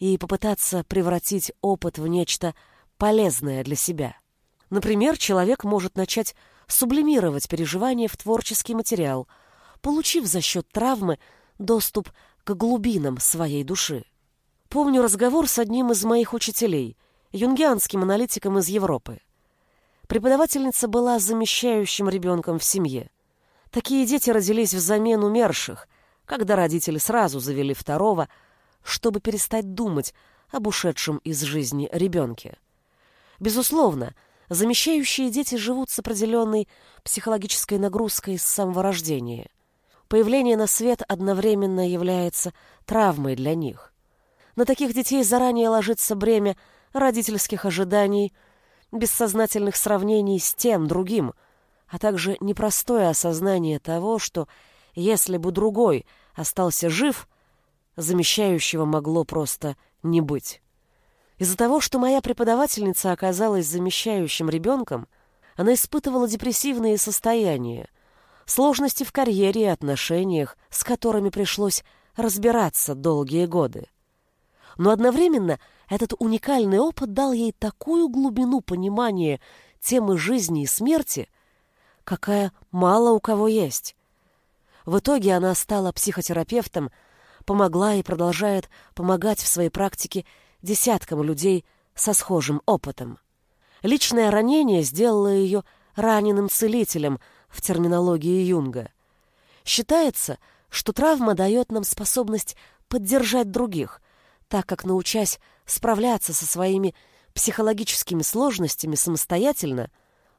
и попытаться превратить опыт в нечто полезное для себя. Например, человек может начать сублимировать переживания в творческий материал, получив за счет травмы доступ к глубинам своей души. Помню разговор с одним из моих учителей, юнгианским аналитиком из Европы. Преподавательница была замещающим ребенком в семье. Такие дети родились взамен умерших, когда родители сразу завели второго, чтобы перестать думать об ушедшем из жизни ребенке. Безусловно, Замещающие дети живут с определенной психологической нагрузкой с самого рождения. Появление на свет одновременно является травмой для них. На таких детей заранее ложится бремя родительских ожиданий, бессознательных сравнений с тем другим, а также непростое осознание того, что если бы другой остался жив, замещающего могло просто не быть. Из-за того, что моя преподавательница оказалась замещающим ребенком, она испытывала депрессивные состояния, сложности в карьере и отношениях, с которыми пришлось разбираться долгие годы. Но одновременно этот уникальный опыт дал ей такую глубину понимания темы жизни и смерти, какая мало у кого есть. В итоге она стала психотерапевтом, помогла и продолжает помогать в своей практике десяткам людей со схожим опытом. Личное ранение сделало ее раненым целителем в терминологии Юнга. Считается, что травма дает нам способность поддержать других, так как, научась справляться со своими психологическими сложностями самостоятельно,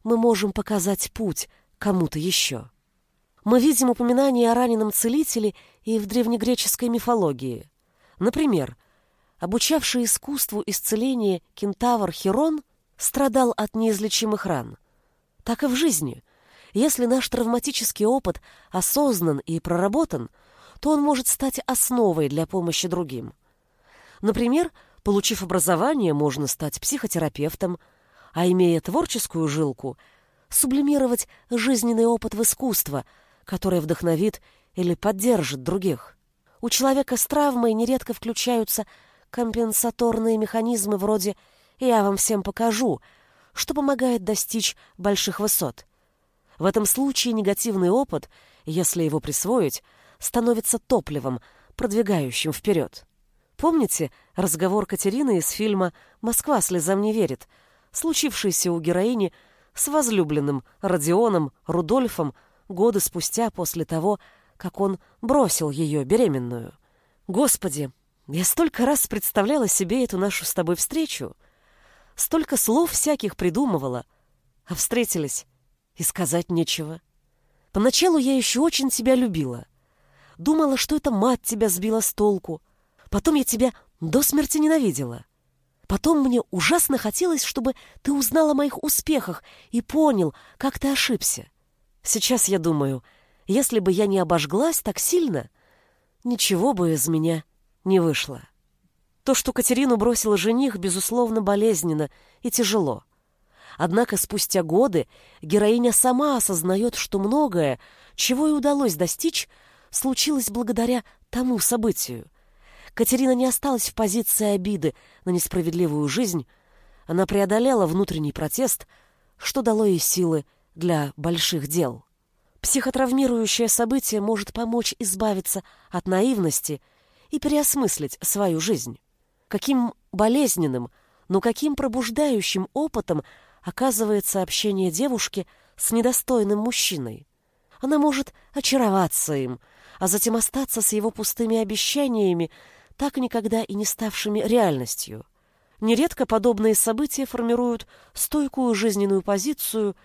мы можем показать путь кому-то еще. Мы видим упоминания о раненом целителе и в древнегреческой мифологии. Например, обучавший искусству исцеления кентавр Херон страдал от неизлечимых ран. Так и в жизни. Если наш травматический опыт осознан и проработан, то он может стать основой для помощи другим. Например, получив образование, можно стать психотерапевтом, а имея творческую жилку, сублимировать жизненный опыт в искусство, которое вдохновит или поддержит других. У человека с травмой нередко включаются компенсаторные механизмы вроде «я вам всем покажу», что помогает достичь больших высот. В этом случае негативный опыт, если его присвоить, становится топливом, продвигающим вперед. Помните разговор Катерины из фильма «Москва слезам не верит», случившийся у героини с возлюбленным Родионом Рудольфом годы спустя после того, как он бросил ее беременную? Господи, я столько раз представляла себе эту нашу с тобой встречу, столько слов всяких придумывала, а встретились и сказать нечего. Поначалу я еще очень тебя любила. Думала, что это мать тебя сбила с толку — Потом я тебя до смерти ненавидела. Потом мне ужасно хотелось, чтобы ты узнал о моих успехах и понял, как ты ошибся. Сейчас я думаю, если бы я не обожглась так сильно, ничего бы из меня не вышло. То, что Катерину бросил жених, безусловно, болезненно и тяжело. Однако спустя годы героиня сама осознает, что многое, чего и удалось достичь, случилось благодаря тому событию. Катерина не осталась в позиции обиды на несправедливую жизнь. Она преодолела внутренний протест, что дало ей силы для больших дел. Психотравмирующее событие может помочь избавиться от наивности и переосмыслить свою жизнь. Каким болезненным, но каким пробуждающим опытом оказывается общение девушки с недостойным мужчиной. Она может очароваться им, а затем остаться с его пустыми обещаниями, так никогда и не ставшими реальностью. Нередко подобные события формируют стойкую жизненную позицию,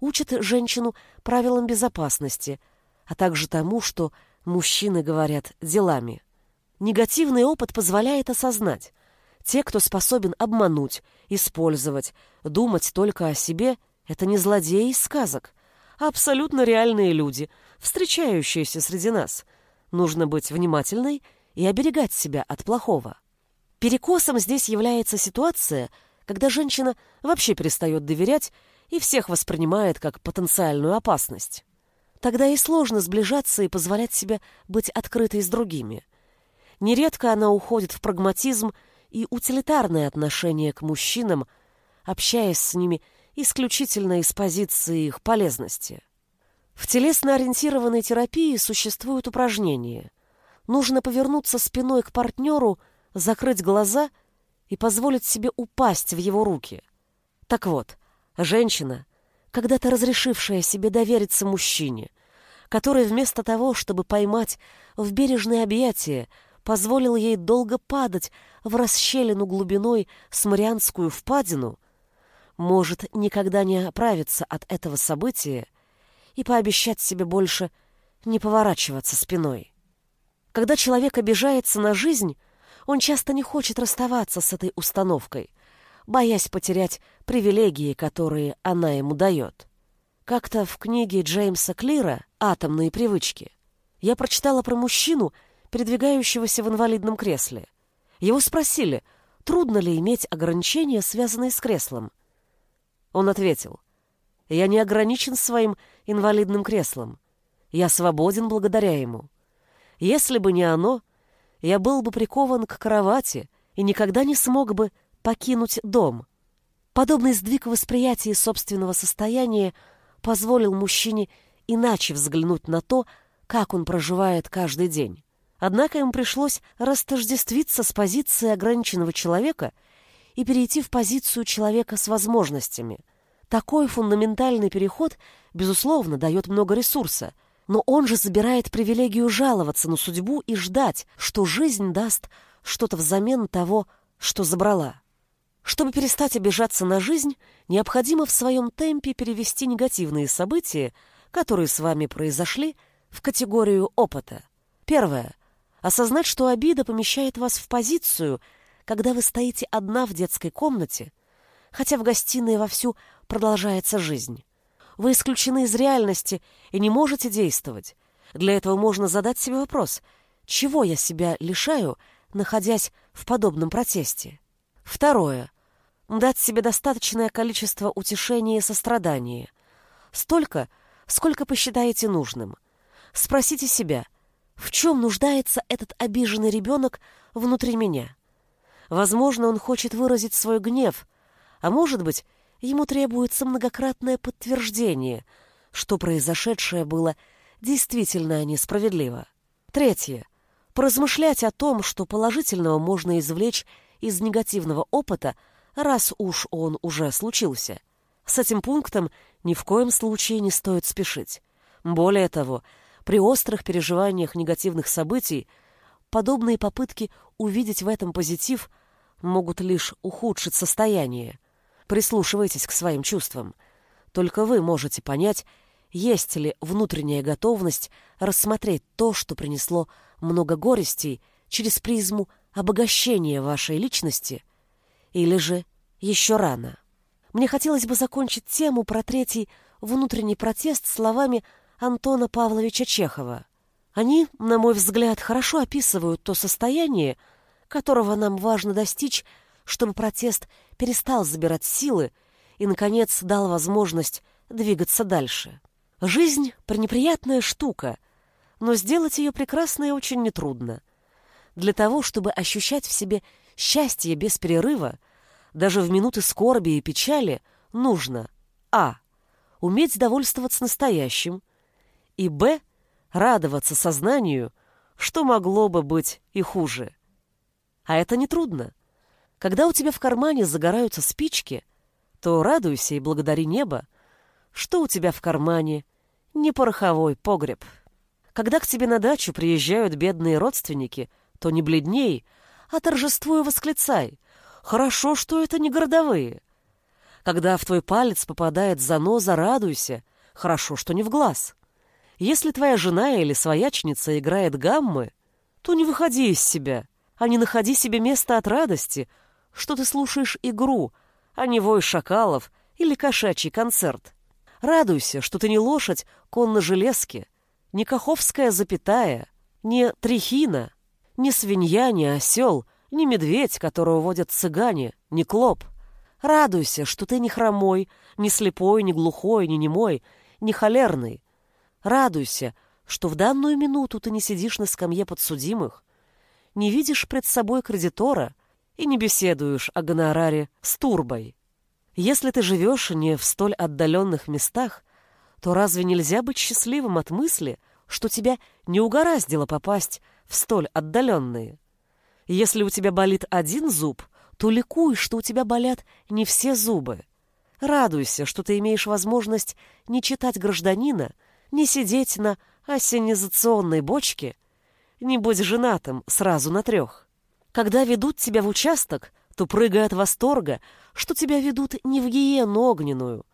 учат женщину правилам безопасности, а также тому, что мужчины говорят делами. Негативный опыт позволяет осознать, те, кто способен обмануть, использовать, думать только о себе, это не злодеи из сказок, а абсолютно реальные люди, встречающиеся среди нас. Нужно быть внимательной и оберегать себя от плохого. Перекосом здесь является ситуация, когда женщина вообще перестает доверять и всех воспринимает как потенциальную опасность. Тогда и сложно сближаться и позволять себе быть открытой с другими. Нередко она уходит в прагматизм и утилитарное отношение к мужчинам, общаясь с ними исключительно из позиции их полезности. В телесно-ориентированной терапии существуют упражнения. Нужно повернуться спиной к партнеру, закрыть глаза и позволить себе упасть в его руки. Так вот, женщина, когда-то разрешившая себе довериться мужчине, который вместо того, чтобы поймать в бережное объятие, позволил ей долго падать в расщелину глубиной с Марианскую впадину, может никогда не оправиться от этого события и пообещать себе больше не поворачиваться спиной. Когда человек обижается на жизнь, он часто не хочет расставаться с этой установкой, боясь потерять привилегии, которые она ему дает. Как-то в книге Джеймса Клира «Атомные привычки» я прочитала про мужчину, передвигающегося в инвалидном кресле. Его спросили, трудно ли иметь ограничения, связанные с креслом. Он ответил, «Я не ограничен своим инвалидным креслом. Я свободен благодаря ему. Если бы не оно, я был бы прикован к кровати и никогда не смог бы покинуть дом. Подобный сдвиг восприятия собственного состояния позволил мужчине иначе взглянуть на то, как он проживает каждый день. Однако ему пришлось растождествиться с позицией ограниченного человека и перейти в позицию человека с возможностями. Такой фундаментальный переход, безусловно, дает много ресурса, но он же забирает привилегию жаловаться на судьбу и ждать, что жизнь даст что-то взамен того, что забрала. Чтобы перестать обижаться на жизнь, необходимо в своем темпе перевести негативные события, которые с вами произошли, в категорию опыта. Первое. Осознать, что обида помещает вас в позицию, когда вы стоите одна в детской комнате, хотя в гостиной вовсю продолжается жизнь. Вы исключены из реальности и не можете действовать. Для этого можно задать себе вопрос, чего я себя лишаю, находясь в подобном протесте. Второе. Дать себе достаточное количество утешения и сострадания. Столько, сколько посчитаете нужным. Спросите себя, в чем нуждается этот обиженный ребенок внутри меня? Возможно, он хочет выразить свой гнев, а может быть, ему требуется многократное подтверждение, что произошедшее было действительно несправедливо. Третье. Поразмышлять о том, что положительного можно извлечь из негативного опыта, раз уж он уже случился. С этим пунктом ни в коем случае не стоит спешить. Более того, при острых переживаниях негативных событий подобные попытки увидеть в этом позитив могут лишь ухудшить состояние. Прислушивайтесь к своим чувствам. Только вы можете понять, есть ли внутренняя готовность рассмотреть то, что принесло много горестей через призму обогащения вашей личности, или же еще рано. Мне хотелось бы закончить тему про третий внутренний протест словами Антона Павловича Чехова. Они, на мой взгляд, хорошо описывают то состояние, которого нам важно достичь, чтобы протест перестал забирать силы и, наконец, дал возможность двигаться дальше. Жизнь — пренеприятная штука, но сделать ее прекрасной очень нетрудно. Для того, чтобы ощущать в себе счастье без перерыва, даже в минуты скорби и печали, нужно а. уметь довольствоваться настоящим, и б. радоваться сознанию, что могло бы быть и хуже. А это нетрудно. Когда у тебя в кармане загораются спички, то радуйся и благодари небо, что у тебя в кармане не пороховой погреб. Когда к тебе на дачу приезжают бедные родственники, то не бледней, а торжествуя восклицай. Хорошо, что это не городовые. Когда в твой палец попадает заноза, радуйся. Хорошо, что не в глаз. Если твоя жена или своячница играет гаммы, то не выходи из себя, а не находи себе место от радости, что ты слушаешь игру, а не вой шакалов или кошачий концерт. Радуйся, что ты не лошадь конно-железки, не каховская запятая, не трихина, не свинья, не осел, не медведь, которого водят цыгане, не клоп. Радуйся, что ты не хромой, не слепой, не глухой, не немой, не холерный, Радуйся, что в данную минуту ты не сидишь на скамье подсудимых, не видишь пред собой кредитора и не беседуешь о гонораре с турбой. Если ты живешь не в столь отдаленных местах, то разве нельзя быть счастливым от мысли, что тебя не угораздило попасть в столь отдаленные? Если у тебя болит один зуб, то ликуй, что у тебя болят не все зубы. Радуйся, что ты имеешь возможность не читать гражданина, не сидеть на ассенизационной бочке, не будь женатым сразу на трех. Когда ведут тебя в участок, то прыгай от восторга, что тебя ведут не в гиену огненную.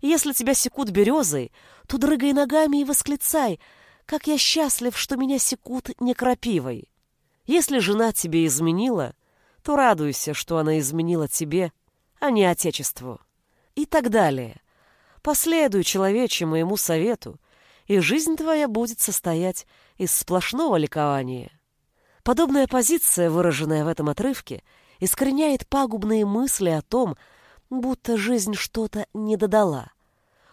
Если тебя секут березой, то дрыгай ногами и восклицай, как я счастлив, что меня секут не крапивой. Если жена тебе изменила, то радуйся, что она изменила тебе, а не отечеству. И так далее. Последуй, человече, моему совету, и жизнь твоя будет состоять из сплошного ликования. Подобная позиция, выраженная в этом отрывке, искореняет пагубные мысли о том, будто жизнь что-то не додала.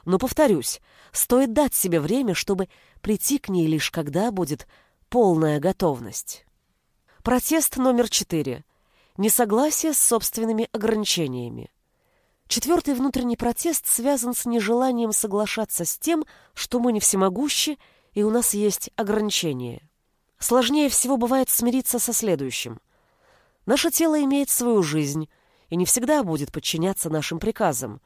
Но, повторюсь, стоит дать себе время, чтобы прийти к ней лишь когда будет полная готовность. Протест номер четыре. Несогласие с собственными ограничениями. Четвертый внутренний протест связан с нежеланием соглашаться с тем, что мы не всемогущи и у нас есть ограничения. Сложнее всего бывает смириться со следующим. Наше тело имеет свою жизнь и не всегда будет подчиняться нашим приказам.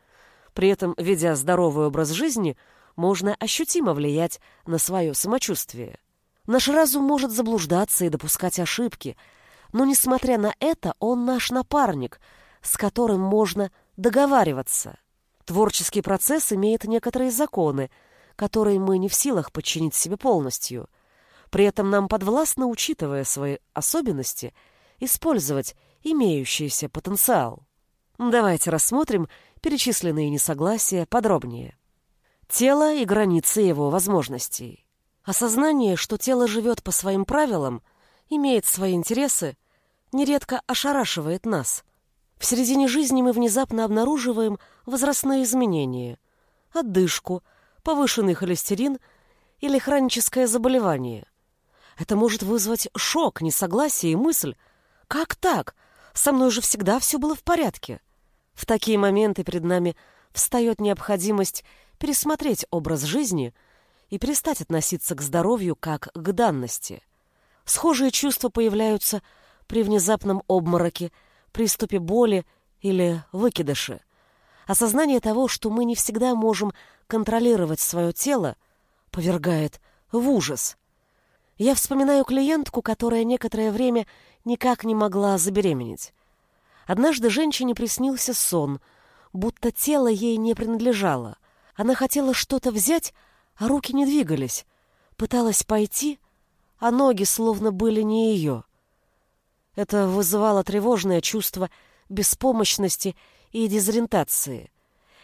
При этом, ведя здоровый образ жизни, можно ощутимо влиять на свое самочувствие. Наш разум может заблуждаться и допускать ошибки, но, несмотря на это, он наш напарник, с которым можно договариваться. Творческий процесс имеет некоторые законы, которые мы не в силах подчинить себе полностью. При этом нам подвластно, учитывая свои особенности, использовать имеющийся потенциал. Давайте рассмотрим перечисленные несогласия подробнее. Тело и границы его возможностей. Осознание, что тело живет по своим правилам, имеет свои интересы, нередко ошарашивает нас. В середине жизни мы внезапно обнаруживаем возрастные изменения, отдышку, повышенный холестерин или хроническое заболевание. Это может вызвать шок, несогласие и мысль «Как так? Со мной же всегда все было в порядке». В такие моменты перед нами встает необходимость пересмотреть образ жизни и перестать относиться к здоровью как к данности. Схожие чувства появляются при внезапном обмороке, приступе боли или выкидыше. Осознание того, что мы не всегда можем контролировать свое тело, повергает в ужас. Я вспоминаю клиентку, которая некоторое время никак не могла забеременеть. Однажды женщине приснился сон, будто тело ей не принадлежало. Она хотела что-то взять, а руки не двигались. Пыталась пойти, а ноги словно были не ее. Это вызывало тревожное чувство беспомощности и дезориентации.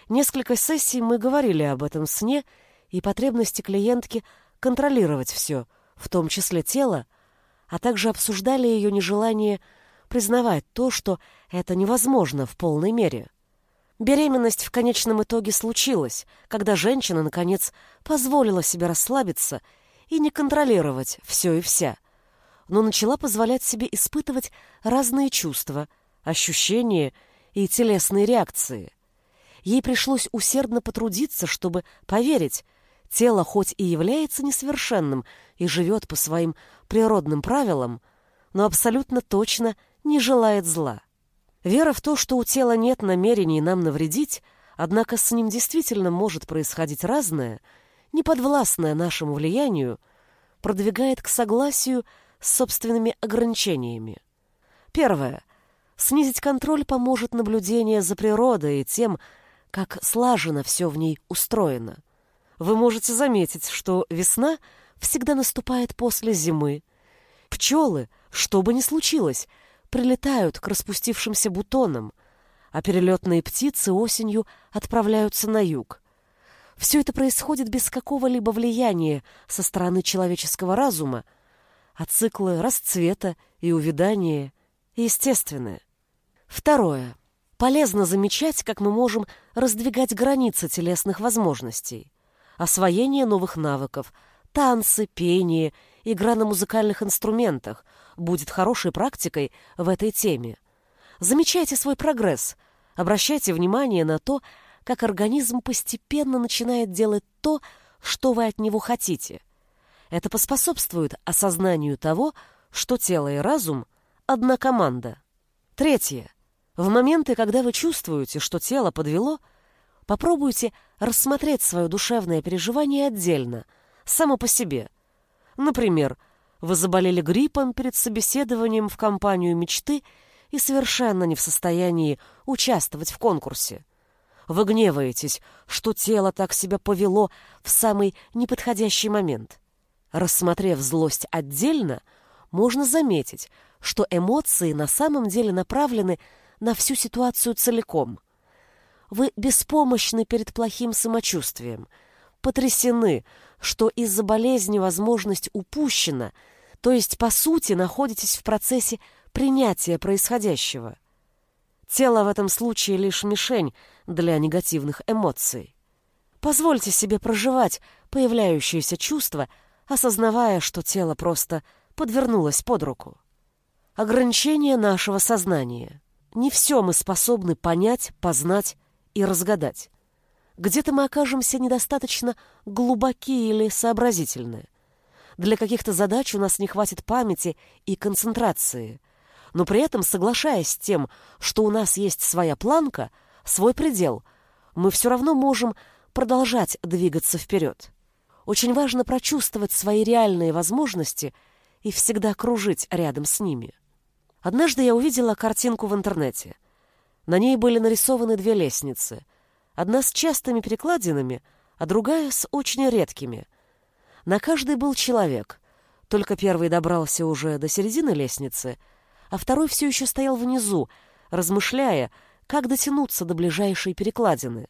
Несколько сессий мы говорили об этом сне и потребности клиентки контролировать все, в том числе тело, а также обсуждали ее нежелание признавать то, что это невозможно в полной мере. Беременность в конечном итоге случилась, когда женщина, наконец, позволила себе расслабиться и не контролировать все и вся, но начала позволять себе испытывать разные чувства, ощущения и телесные реакции. Ей пришлось усердно потрудиться, чтобы поверить, тело хоть и является несовершенным и живет по своим природным правилам, но абсолютно точно не желает зла. Вера в то, что у тела нет намерений нам навредить, однако с ним действительно может происходить разное, неподвластное нашему влиянию, продвигает к согласию с собственными ограничениями. Первое. Снизить контроль поможет наблюдение за природой и тем, как слаженно все в ней устроено. Вы можете заметить, что весна всегда наступает после зимы. Пчелы, что бы ни случилось, прилетают к распустившимся бутонам, а перелетные птицы осенью отправляются на юг. Все это происходит без какого-либо влияния со стороны человеческого разума, а циклы расцвета и увядания естественны. Второе. Полезно замечать, как мы можем раздвигать границы телесных возможностей. Освоение новых навыков, танцы, пение, игра на музыкальных инструментах будет хорошей практикой в этой теме. Замечайте свой прогресс, обращайте внимание на то, как организм постепенно начинает делать то, что вы от него хотите. Это поспособствует осознанию того, что тело и разум – одна команда. Третье. В моменты, когда вы чувствуете, что тело подвело, попробуйте рассмотреть свое душевное переживание отдельно, само по себе. Например, вы заболели гриппом перед собеседованием в компанию мечты и совершенно не в состоянии участвовать в конкурсе. Вы гневаетесь, что тело так себя повело в самый неподходящий момент. Рассмотрев злость отдельно, можно заметить, что эмоции на самом деле направлены на всю ситуацию целиком. Вы беспомощны перед плохим самочувствием, потрясены, что из-за болезни возможность упущена, то есть, по сути, находитесь в процессе принятия происходящего. Тело в этом случае лишь мишень для негативных эмоций. Позвольте себе проживать появляющиеся чувства, осознавая, что тело просто подвернулось под руку. ограничение нашего сознания. Не все мы способны понять, познать и разгадать. Где-то мы окажемся недостаточно глубоки или сообразительны. Для каких-то задач у нас не хватит памяти и концентрации. Но при этом, соглашаясь с тем, что у нас есть своя планка, свой предел, мы все равно можем продолжать двигаться вперед. Очень важно прочувствовать свои реальные возможности и всегда кружить рядом с ними. Однажды я увидела картинку в интернете. На ней были нарисованы две лестницы. Одна с частыми перекладинами, а другая с очень редкими. На каждой был человек. Только первый добрался уже до середины лестницы, а второй все еще стоял внизу, размышляя, как дотянуться до ближайшей перекладины.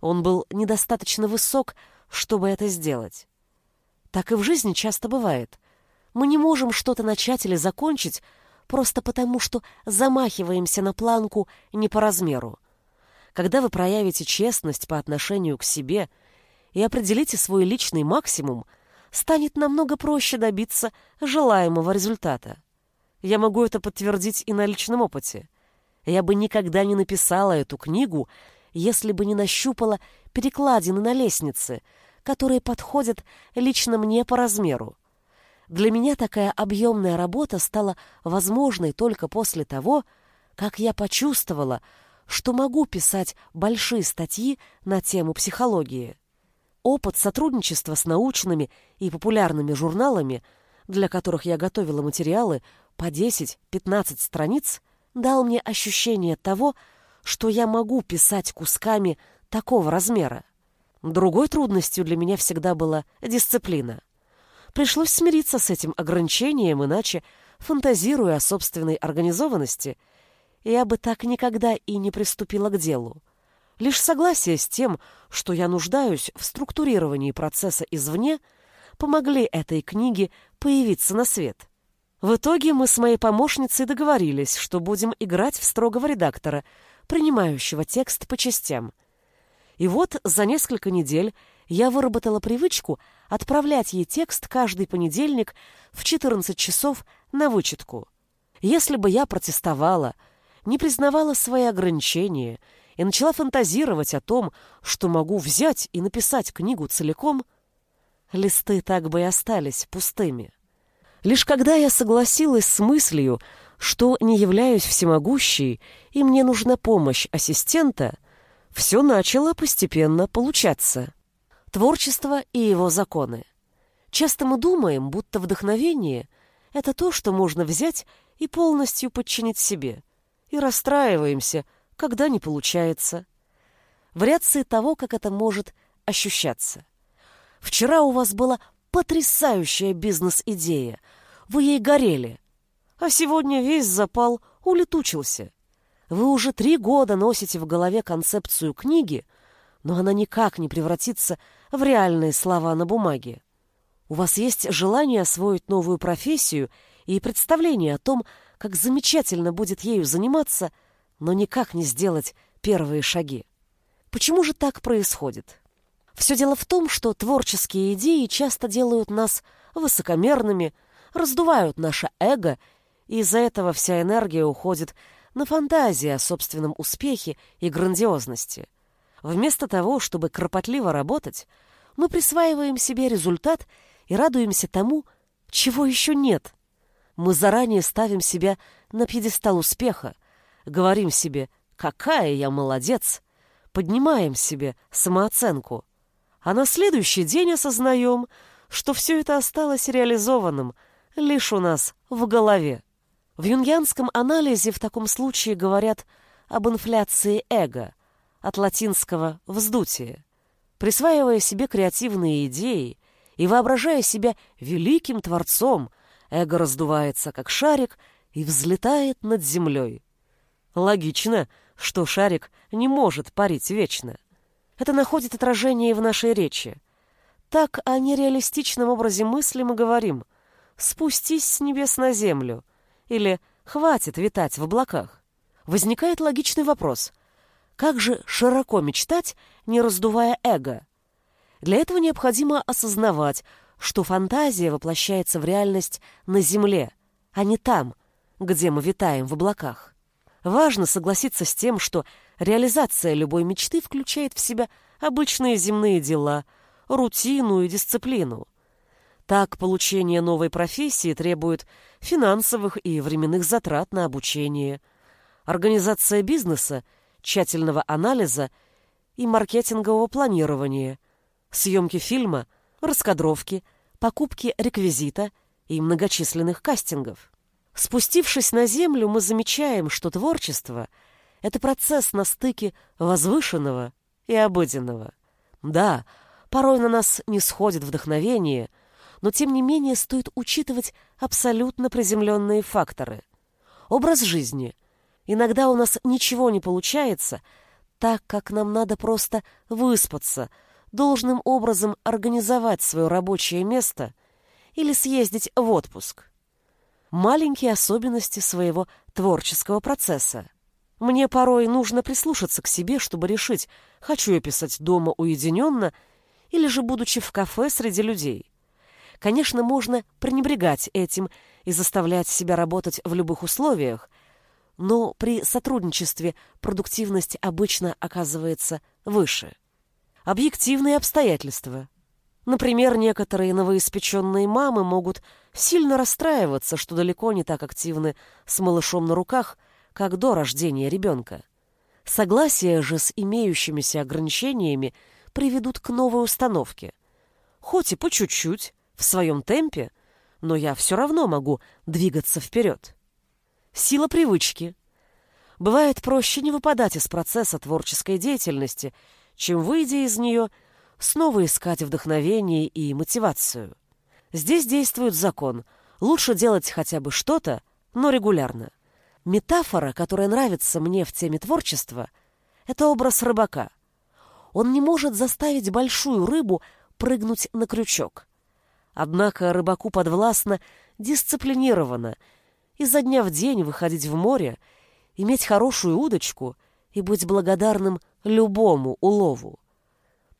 Он был недостаточно высок, чтобы это сделать. Так и в жизни часто бывает. Мы не можем что-то начать или закончить просто потому, что замахиваемся на планку не по размеру. Когда вы проявите честность по отношению к себе и определите свой личный максимум, станет намного проще добиться желаемого результата. Я могу это подтвердить и на личном опыте. Я бы никогда не написала эту книгу, если бы не нащупала перекладины на лестнице, которые подходят лично мне по размеру. Для меня такая объемная работа стала возможной только после того, как я почувствовала, что могу писать большие статьи на тему психологии. Опыт сотрудничества с научными и популярными журналами, для которых я готовила материалы по 10-15 страниц, дал мне ощущение того, что я могу писать кусками такого размера. Другой трудностью для меня всегда была дисциплина. Пришлось смириться с этим ограничением, иначе, фантазируя о собственной организованности, я бы так никогда и не приступила к делу. Лишь согласие с тем, что я нуждаюсь в структурировании процесса извне, помогли этой книге появиться на свет. В итоге мы с моей помощницей договорились, что будем играть в строгого редактора, принимающего текст по частям – и вот за несколько недель я выработала привычку отправлять ей текст каждый понедельник в 14 часов на вычетку. Если бы я протестовала, не признавала свои ограничения и начала фантазировать о том, что могу взять и написать книгу целиком, листы так бы и остались пустыми. Лишь когда я согласилась с мыслью, что не являюсь всемогущей и мне нужна помощь ассистента — все начало постепенно получаться. Творчество и его законы. Часто мы думаем, будто вдохновение — это то, что можно взять и полностью подчинить себе, и расстраиваемся, когда не получается. Вариации того, как это может ощущаться. Вчера у вас была потрясающая бизнес-идея, вы ей горели, а сегодня весь запал улетучился. Вы уже три года носите в голове концепцию книги, но она никак не превратится в реальные слова на бумаге. У вас есть желание освоить новую профессию и представление о том, как замечательно будет ею заниматься, но никак не сделать первые шаги. Почему же так происходит? Все дело в том, что творческие идеи часто делают нас высокомерными, раздувают наше эго, и из-за этого вся энергия уходит на фантазии о собственном успехе и грандиозности. Вместо того, чтобы кропотливо работать, мы присваиваем себе результат и радуемся тому, чего еще нет. Мы заранее ставим себя на пьедестал успеха, говорим себе «какая я молодец», поднимаем себе самооценку, а на следующий день осознаем, что все это осталось реализованным лишь у нас в голове. В юнгианском анализе в таком случае говорят об инфляции эго, от латинского «вздутие». Присваивая себе креативные идеи и воображая себя великим творцом, эго раздувается, как шарик, и взлетает над землей. Логично, что шарик не может парить вечно. Это находит отражение и в нашей речи. Так о нереалистичном образе мысли мы говорим «спустись с небес на землю», или «хватит витать в облаках». Возникает логичный вопрос. Как же широко мечтать, не раздувая эго? Для этого необходимо осознавать, что фантазия воплощается в реальность на Земле, а не там, где мы витаем в облаках. Важно согласиться с тем, что реализация любой мечты включает в себя обычные земные дела, рутину и дисциплину. Так, получение новой профессии требует финансовых и временных затрат на обучение, организация бизнеса, тщательного анализа и маркетингового планирования, съемки фильма, раскадровки, покупки реквизита и многочисленных кастингов. Спустившись на землю, мы замечаем, что творчество — это процесс на стыке возвышенного и обыденного. Да, порой на нас не сходит вдохновение, но тем не менее стоит учитывать абсолютно приземленные факторы. Образ жизни. Иногда у нас ничего не получается, так как нам надо просто выспаться, должным образом организовать свое рабочее место или съездить в отпуск маленькие особенности своего творческого процесса. Мне порой нужно прислушаться к себе, чтобы решить, хочу я писать дома уединенно или же будучи в кафе среди людей. Конечно, можно пренебрегать этим и заставлять себя работать в любых условиях, но при сотрудничестве продуктивность обычно оказывается выше. Объективные обстоятельства. Например, некоторые новоиспеченные мамы могут сильно расстраиваться, что далеко не так активны с малышом на руках, как до рождения ребенка. Согласие же с имеющимися ограничениями приведут к новой установке. Хоть и по чуть-чуть, в своем темпе, но я все равно могу двигаться вперед. Сила привычки. Бывает проще не выпадать из процесса творческой деятельности, чем, выйдя из нее, снова искать вдохновение и мотивацию. Здесь действует закон. Лучше делать хотя бы что-то, но регулярно. Метафора, которая нравится мне в теме творчества, это образ рыбака. Он не может заставить большую рыбу прыгнуть на крючок. Однако рыбаку подвластно дисциплинированно изо дня в день выходить в море, иметь хорошую удочку и быть благодарным любому улову.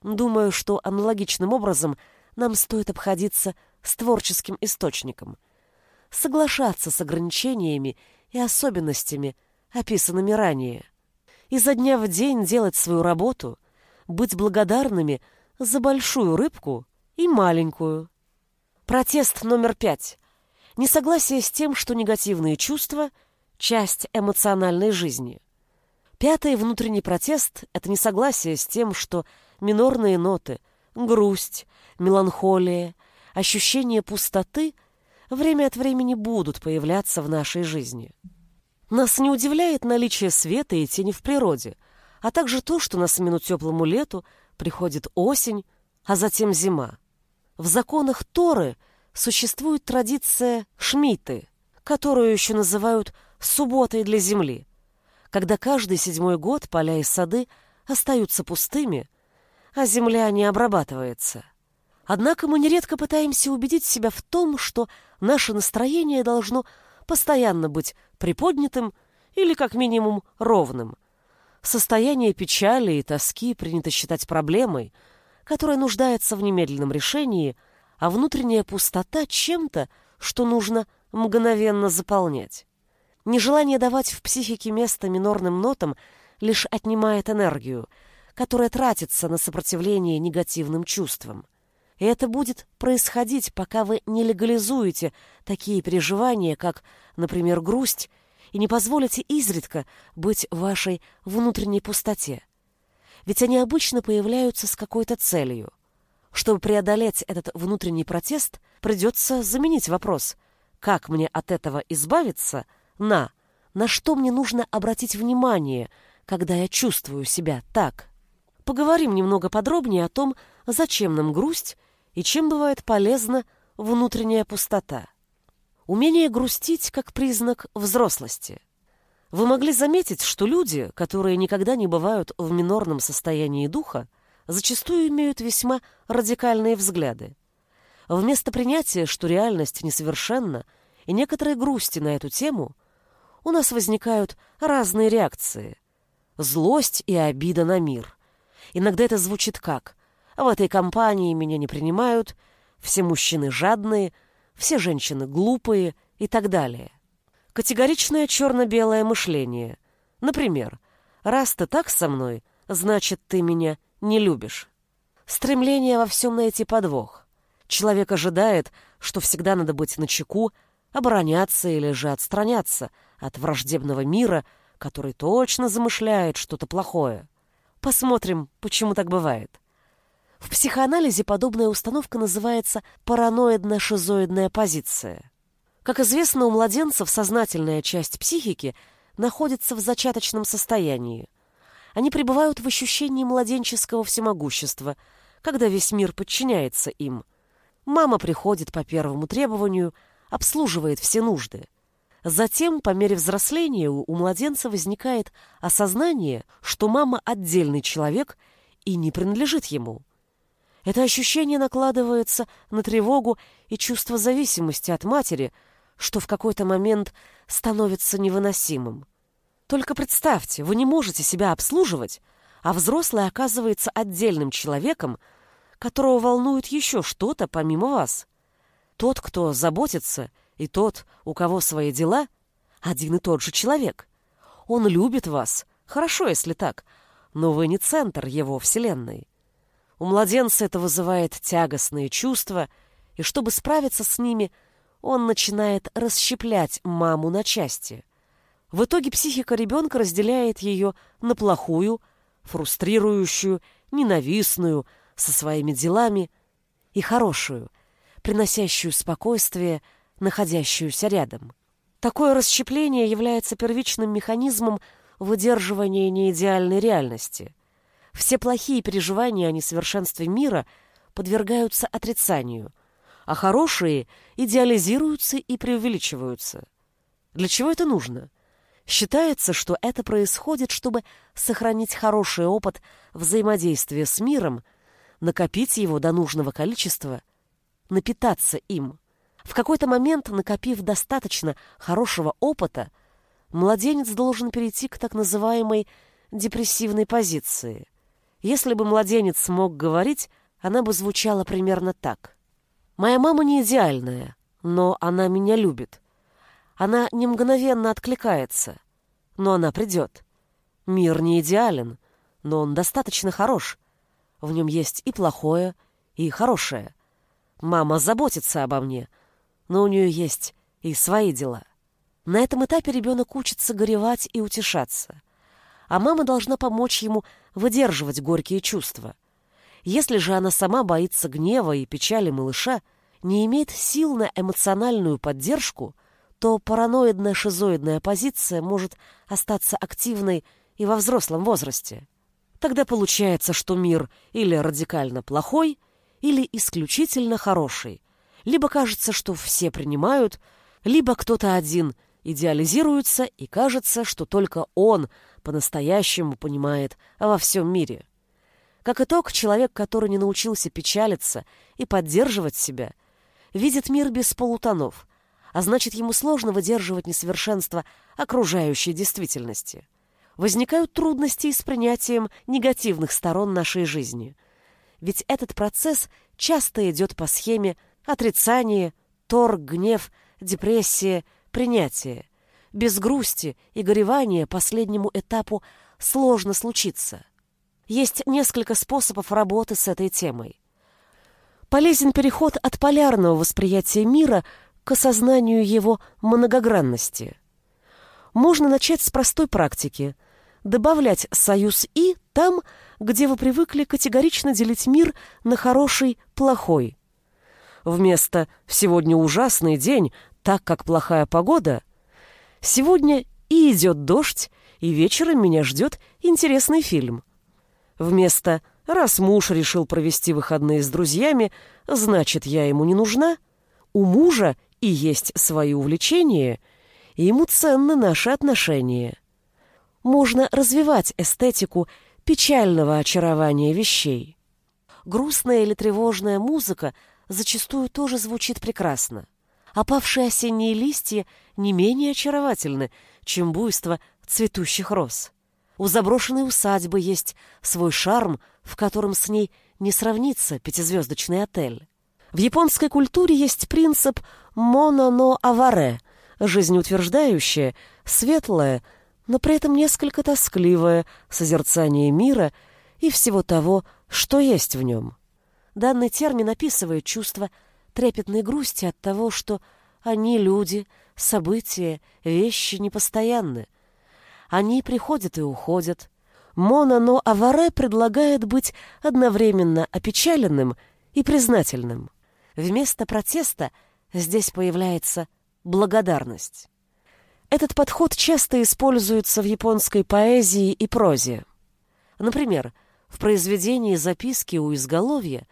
Думаю, что аналогичным образом нам стоит обходиться с творческим источником, соглашаться с ограничениями и особенностями, описанными ранее. Изо дня в день делать свою работу, быть благодарными за большую рыбку и маленькую. Протест номер пять. Несогласие с тем, что негативные чувства – часть эмоциональной жизни. Пятый внутренний протест – это несогласие с тем, что – минорные ноты, грусть, меланхолия, ощущение пустоты время от времени будут появляться в нашей жизни. Нас не удивляет наличие света и тени в природе, а также то, что на смену теплому лету приходит осень, а затем зима. В законах Торы существует традиция шмиты, которую еще называют «субботой для земли», когда каждый седьмой год поля и сады остаются пустыми, а земля не обрабатывается. Однако мы нередко пытаемся убедить себя в том, что наше настроение должно постоянно быть приподнятым или как минимум ровным. Состояние печали и тоски принято считать проблемой, которая нуждается в немедленном решении, а внутренняя пустота чем-то, что нужно мгновенно заполнять. Нежелание давать в психике место минорным нотам лишь отнимает энергию – которая тратится на сопротивление негативным чувствам. И это будет происходить, пока вы не легализуете такие переживания, как, например, грусть, и не позволите изредка быть вашей внутренней пустоте. Ведь они обычно появляются с какой-то целью. Чтобы преодолеть этот внутренний протест, придется заменить вопрос «как мне от этого избавиться?» На «на что мне нужно обратить внимание, когда я чувствую себя так?» поговорим немного подробнее о том, зачем нам грусть и чем бывает полезна внутренняя пустота. Умение грустить как признак взрослости. Вы могли заметить, что люди, которые никогда не бывают в минорном состоянии духа, зачастую имеют весьма радикальные взгляды. Вместо принятия, что реальность несовершенна, и некоторые грусти на эту тему, у нас возникают разные реакции. Злость и обида на мир. Иногда это звучит как «В этой компании меня не принимают», «Все мужчины жадные», «Все женщины глупые» и так далее. Категоричное черно-белое мышление. Например, «раз ты так со мной, значит, ты меня не любишь». Стремление во всем найти подвох. Человек ожидает, что всегда надо быть начеку, обороняться или же отстраняться от враждебного мира, который точно замышляет что-то плохое. Посмотрим, почему так бывает. В психоанализе подобная установка называется параноидно-шизоидная позиция. Как известно, у младенцев сознательная часть психики находится в зачаточном состоянии. Они пребывают в ощущении младенческого всемогущества, когда весь мир подчиняется им. Мама приходит по первому требованию, обслуживает все нужды. Затем, по мере взросления, у младенца возникает осознание, что мама отдельный человек и не принадлежит ему. Это ощущение накладывается на тревогу и чувство зависимости от матери, что в какой-то момент становится невыносимым. Только представьте, вы не можете себя обслуживать, а взрослый оказывается отдельным человеком, которого волнует еще что-то помимо вас. Тот, кто заботится, и тот, у кого свои дела, один и тот же человек. Он любит вас, хорошо, если так, но вы не центр его вселенной. У младенца это вызывает тягостные чувства, и чтобы справиться с ними, он начинает расщеплять маму на части. В итоге психика ребенка разделяет ее на плохую, фрустрирующую, ненавистную, со своими делами, и хорошую, приносящую спокойствие, находящуюся рядом. Такое расщепление является первичным механизмом выдерживания неидеальной реальности. Все плохие переживания о несовершенстве мира подвергаются отрицанию, а хорошие идеализируются и преувеличиваются. Для чего это нужно? Считается, что это происходит, чтобы сохранить хороший опыт взаимодействия с миром, накопить его до нужного количества, напитаться им. В какой-то момент, накопив достаточно хорошего опыта, младенец должен перейти к так называемой депрессивной позиции. Если бы младенец смог говорить, она бы звучала примерно так. «Моя мама не идеальная, но она меня любит. Она не мгновенно откликается, но она придет. Мир не идеален, но он достаточно хорош. В нем есть и плохое, и хорошее. Мама заботится обо мне, но у нее есть и свои дела. На этом этапе ребенок учится горевать и утешаться. А мама должна помочь ему выдерживать горькие чувства. Если же она сама боится гнева и печали малыша, не имеет сил на эмоциональную поддержку – то параноидная-шизоидная позиция может остаться активной и во взрослом возрасте. Тогда получается, что мир или радикально плохой, или исключительно хороший. Либо кажется, что все принимают, либо кто-то один идеализируется и кажется, что только он по-настоящему понимает во всем мире. Как итог, человек, который не научился печалиться и поддерживать себя, видит мир без полутонов, а значит, ему сложно выдерживать несовершенство окружающей действительности. Возникают трудности с принятием негативных сторон нашей жизни. Ведь этот процесс часто идет по схеме отрицание, торг, гнев, депрессия, принятие. Без грусти и горевания последнему этапу сложно случиться. Есть несколько способов работы с этой темой. Полезен переход от полярного восприятия мира к осознанию его многогранности. Можно начать с простой практики – добавлять союз «и» там, где вы привыкли категорично делить мир на хороший, плохой. Вместо «сегодня ужасный день, так как плохая погода» «сегодня и идет дождь, и вечером меня ждет интересный фильм». Вместо «раз муж решил провести выходные с друзьями, значит, я ему не нужна», у мужа и есть свои увлечения, и ему ценны наши отношения. Можно развивать эстетику печального очарования вещей. Грустная или тревожная музыка зачастую тоже звучит прекрасно. Опавшие осенние листья не менее очаровательны, чем буйство цветущих роз. У заброшенной усадьбы есть свой шарм, в котором с ней не сравнится пятизвездочный отель. В японской культуре есть принцип «моно но аваре» жизнеутверждающее, светлое, но при этом несколько тоскливое созерцание мира и всего того, что есть в нем. Данный термин описывает чувство трепетной грусти от того, что они, люди, события, вещи непостоянны. Они приходят и уходят. Мона но Аваре предлагает быть одновременно опечаленным и признательным. Вместо протеста здесь появляется благодарность. Этот подход часто используется в японской поэзии и прозе. Например, в произведении «Записки у изголовья»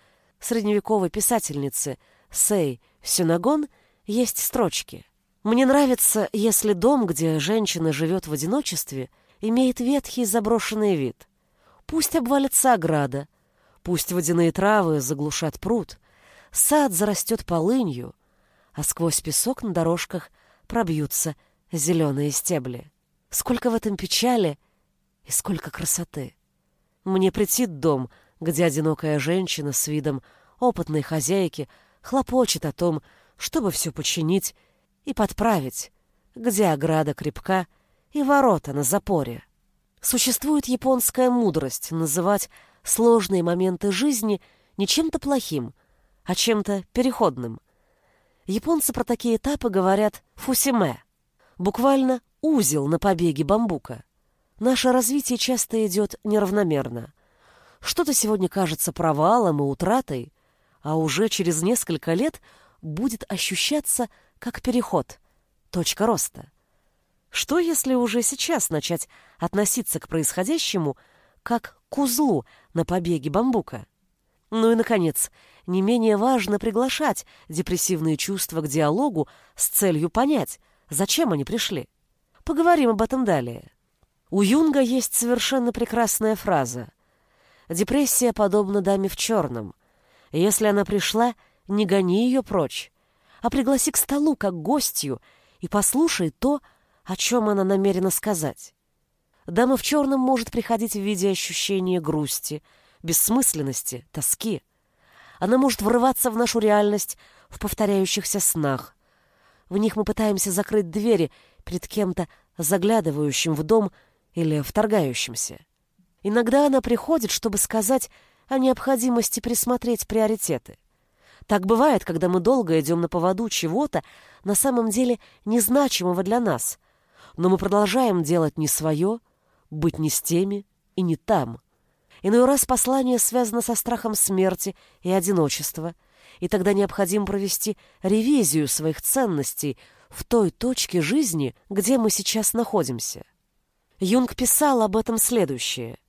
средневековой писательницы Сей Сюнагон есть строчки. «Мне нравится, если дом, где женщина живет в одиночестве, имеет ветхий заброшенный вид. Пусть обвалится ограда, пусть водяные травы заглушат пруд, сад зарастет полынью, а сквозь песок на дорожках пробьются зеленые стебли. Сколько в этом печали и сколько красоты. Мне претит дом, где одинокая женщина с видом опытной хозяйки хлопочет о том, чтобы все починить и подправить, где ограда крепка и ворота на запоре. Существует японская мудрость называть сложные моменты жизни не чем-то плохим, а чем-то переходным. Японцы про такие этапы говорят «фусиме», буквально узел на побеге бамбука. Наше развитие часто идет неравномерно. Что-то сегодня кажется провалом и утратой, а уже через несколько лет будет ощущаться как переход, точка роста. Что, если уже сейчас начать относиться к происходящему как к узлу на побеге бамбука? Ну и, наконец, не менее важно приглашать депрессивные чувства к диалогу с целью понять, зачем они пришли. Поговорим об этом далее. У Юнга есть совершенно прекрасная фраза. «Депрессия подобна даме в черном. Если она пришла, не гони ее прочь, а пригласи к столу как гостью и послушай то, о чем она намерена сказать. Дама в черном может приходить в виде ощущения грусти, бессмысленности, тоски. Она может врываться в нашу реальность в повторяющихся снах. В них мы пытаемся закрыть двери перед кем-то заглядывающим в дом или вторгающимся. Иногда она приходит, чтобы сказать о необходимости присмотреть приоритеты. Так бывает, когда мы долго идем на поводу чего-то, на самом деле незначимого для нас, но мы продолжаем делать не свое, быть не с теми и не там. Иной раз послание связано со страхом смерти и одиночества, и тогда необходимо провести ревизию своих ценностей в той точке жизни, где мы сейчас находимся. Юнг писал об этом следующее.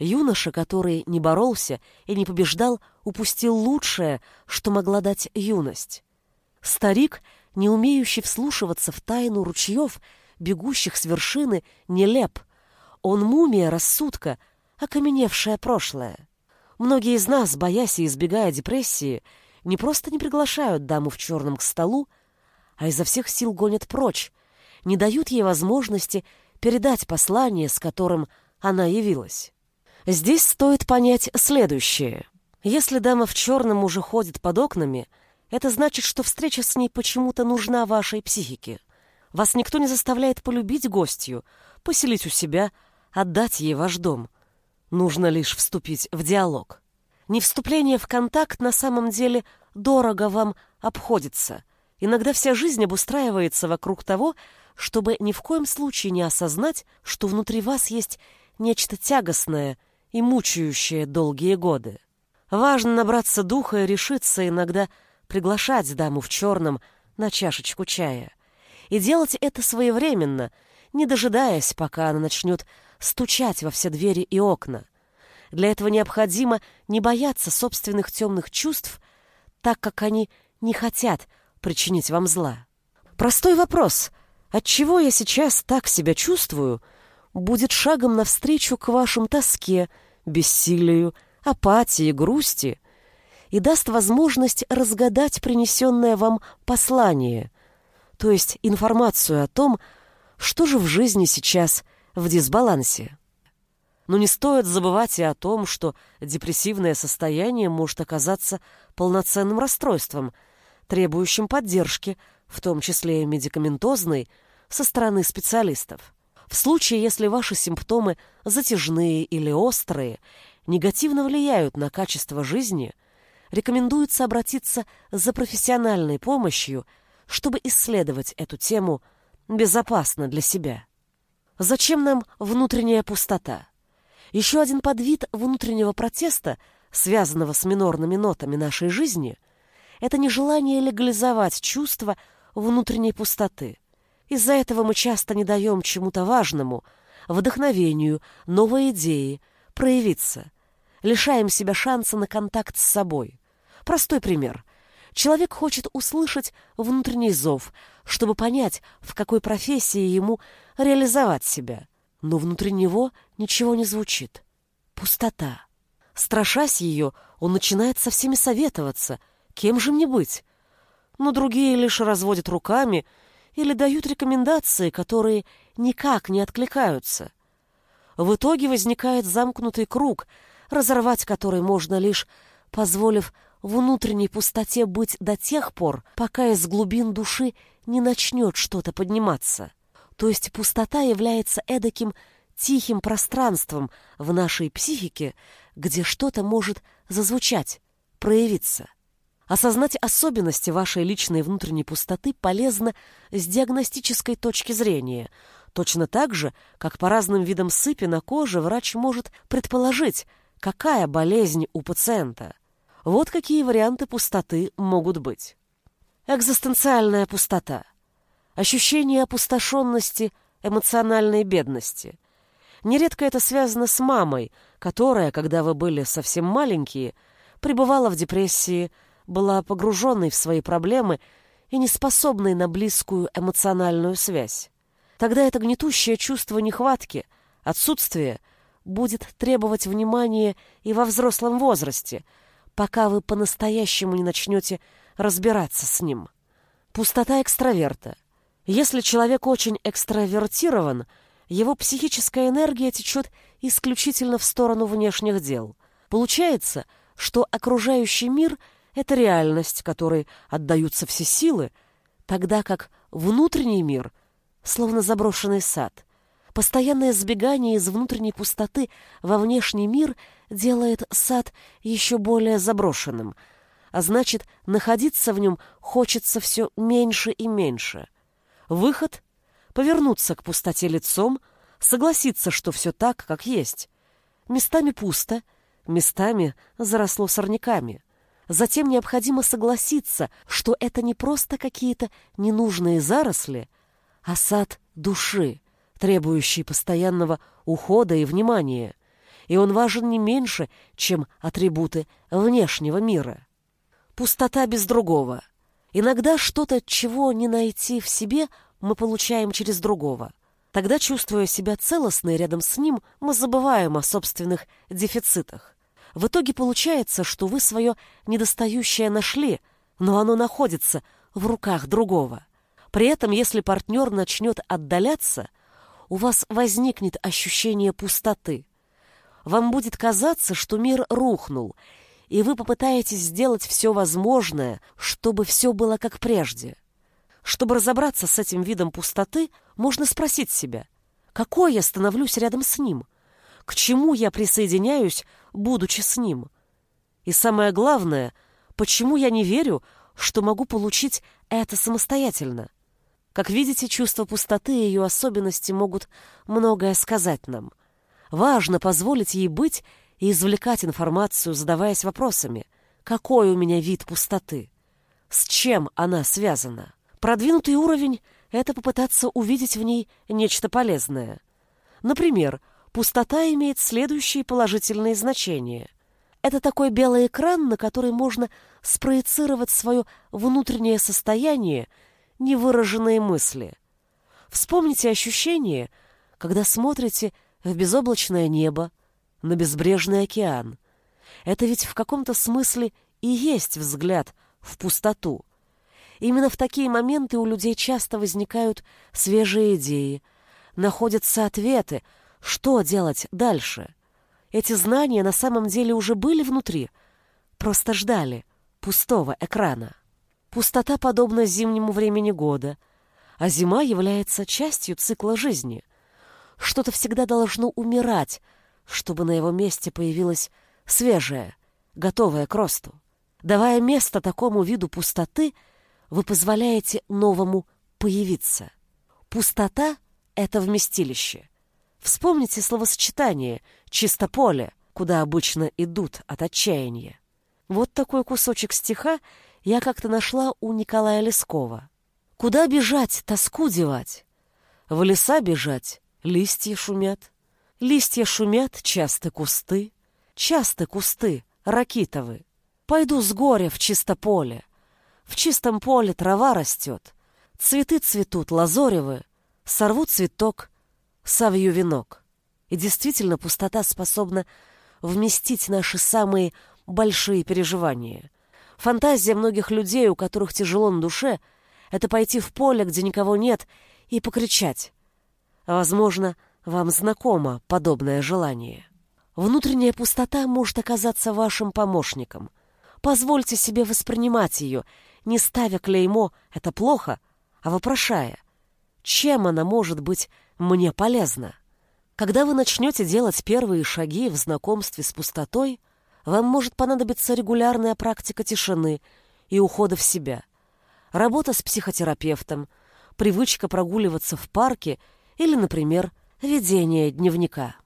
Юноша, который не боролся и не побеждал, упустил лучшее, что могла дать юность. Старик, не умеющий вслушиваться в тайну ручьев, бегущих с вершины, нелеп. Он мумия рассудка, окаменевшее прошлое. Многие из нас, боясь и избегая депрессии, не просто не приглашают даму в черном к столу, а изо всех сил гонят прочь, не дают ей возможности передать послание, с которым она явилась. Здесь стоит понять следующее. Если дама в черном уже ходит под окнами, это значит, что встреча с ней почему-то нужна вашей психике. Вас никто не заставляет полюбить гостью, поселить у себя, отдать ей ваш дом. Нужно лишь вступить в диалог. Не вступление в контакт на самом деле дорого вам обходится. Иногда вся жизнь обустраивается вокруг того, чтобы ни в коем случае не осознать, что внутри вас есть нечто тягостное – и мучающее долгие годы. Важно набраться духа и решиться иногда приглашать даму в черном на чашечку чая. И делать это своевременно, не дожидаясь, пока она начнет стучать во все двери и окна. Для этого необходимо не бояться собственных темных чувств, так как они не хотят причинить вам зла. Простой вопрос, от чего я сейчас так себя чувствую – будет шагом навстречу к вашим тоске, бессилию, апатии, грусти и даст возможность разгадать принесенное вам послание, то есть информацию о том, что же в жизни сейчас в дисбалансе. Но не стоит забывать и о том, что депрессивное состояние может оказаться полноценным расстройством, требующим поддержки в том числе и медикаментозной, со стороны специалистов. В случае, если ваши симптомы затяжные или острые, негативно влияют на качество жизни, рекомендуется обратиться за профессиональной помощью, чтобы исследовать эту тему безопасно для себя. Зачем нам внутренняя пустота? Еще один подвид внутреннего протеста, связанного с минорными нотами нашей жизни, это нежелание легализовать чувство внутренней пустоты. Из-за этого мы часто не даем чему-то важному, вдохновению, новой идеи, проявиться. Лишаем себя шанса на контакт с собой. Простой пример. Человек хочет услышать внутренний зов, чтобы понять, в какой профессии ему реализовать себя. Но внутри него ничего не звучит. Пустота. Страшась ее, он начинает со всеми советоваться, кем же мне быть. Но другие лишь разводят руками или дают рекомендации, которые никак не откликаются. В итоге возникает замкнутый круг, разорвать который можно лишь позволив внутренней пустоте быть до тех пор, пока из глубин души не начнет что-то подниматься. То есть пустота является эдаким тихим пространством в нашей психике, где что-то может зазвучать, проявиться. Осознать особенности вашей личной внутренней пустоты полезно с диагностической точки зрения. Точно так же, как по разным видам сыпи на коже врач может предположить, какая болезнь у пациента. Вот какие варианты пустоты могут быть. Экзистенциальная пустота. Ощущение опустошенности, эмоциональной бедности. Нередко это связано с мамой, которая, когда вы были совсем маленькие, пребывала в депрессии, была погруженной в свои проблемы и неспособной на близкую эмоциональную связь. Тогда это гнетущее чувство нехватки, отсутствия, будет требовать внимания и во взрослом возрасте, пока вы по-настоящему не начнете разбираться с ним. Пустота экстраверта. Если человек очень экстравертирован, его психическая энергия течет исключительно в сторону внешних дел. Получается, что окружающий мир — это реальность, которой отдаются все силы, тогда как внутренний мир словно заброшенный сад. Постоянное сбегание из внутренней пустоты во внешний мир делает сад еще более заброшенным, а значит, находиться в нем хочется все меньше и меньше. Выход — повернуться к пустоте лицом, согласиться, что все так, как есть. Местами пусто, местами заросло сорняками — Затем необходимо согласиться, что это не просто какие-то ненужные заросли, а сад души, требующий постоянного ухода и внимания. И он важен не меньше, чем атрибуты внешнего мира. Пустота без другого. Иногда что-то, чего не найти в себе, мы получаем через другого. Тогда, чувствуя себя целостной рядом с ним, мы забываем о собственных дефицитах. В итоге получается, что вы свое недостающее нашли, но оно находится в руках другого. При этом, если партнер начнет отдаляться, у вас возникнет ощущение пустоты. Вам будет казаться, что мир рухнул, и вы попытаетесь сделать все возможное, чтобы все было как прежде. Чтобы разобраться с этим видом пустоты, можно спросить себя, какой я становлюсь рядом с ним – к чему я присоединяюсь, будучи с ним? И самое главное, почему я не верю, что могу получить это самостоятельно? Как видите, чувство пустоты и ее особенности могут многое сказать нам. Важно позволить ей быть и извлекать информацию, задаваясь вопросами. Какой у меня вид пустоты? С чем она связана? Продвинутый уровень — это попытаться увидеть в ней нечто полезное. Например, пустота имеет следующие положительные значения. Это такой белый экран, на который можно спроецировать свое внутреннее состояние, невыраженные мысли. Вспомните ощущение, когда смотрите в безоблачное небо, на безбрежный океан. Это ведь в каком-то смысле и есть взгляд в пустоту. Именно в такие моменты у людей часто возникают свежие идеи, находятся ответы, что делать дальше? Эти знания на самом деле уже были внутри, просто ждали пустого экрана. Пустота подобна зимнему времени года, а зима является частью цикла жизни. Что-то всегда должно умирать, чтобы на его месте появилось свежее, готовое к росту. Давая место такому виду пустоты, вы позволяете новому появиться. Пустота — это вместилище. Вспомните словосочетание «чисто поле», куда обычно идут от отчаяния. Вот такой кусочек стиха я как-то нашла у Николая Лескова. Куда бежать, тоску девать? В леса бежать, листья шумят. Листья шумят, часто кусты. Часто кусты, ракитовы. Пойду с горя в чисто поле. В чистом поле трава растет. Цветы цветут, лазоревы. Сорву цветок, савью венок. И действительно пустота способна вместить наши самые большие переживания. Фантазия многих людей, у которых тяжело на душе, это пойти в поле, где никого нет, и покричать. Возможно, вам знакомо подобное желание. Внутренняя пустота может оказаться вашим помощником. Позвольте себе воспринимать ее, не ставя клеймо «это плохо», а вопрошая, чем она может быть мне полезна. Когда вы начнете делать первые шаги в знакомстве с пустотой, вам может понадобиться регулярная практика тишины и ухода в себя, работа с психотерапевтом, привычка прогуливаться в парке или, например, ведение дневника.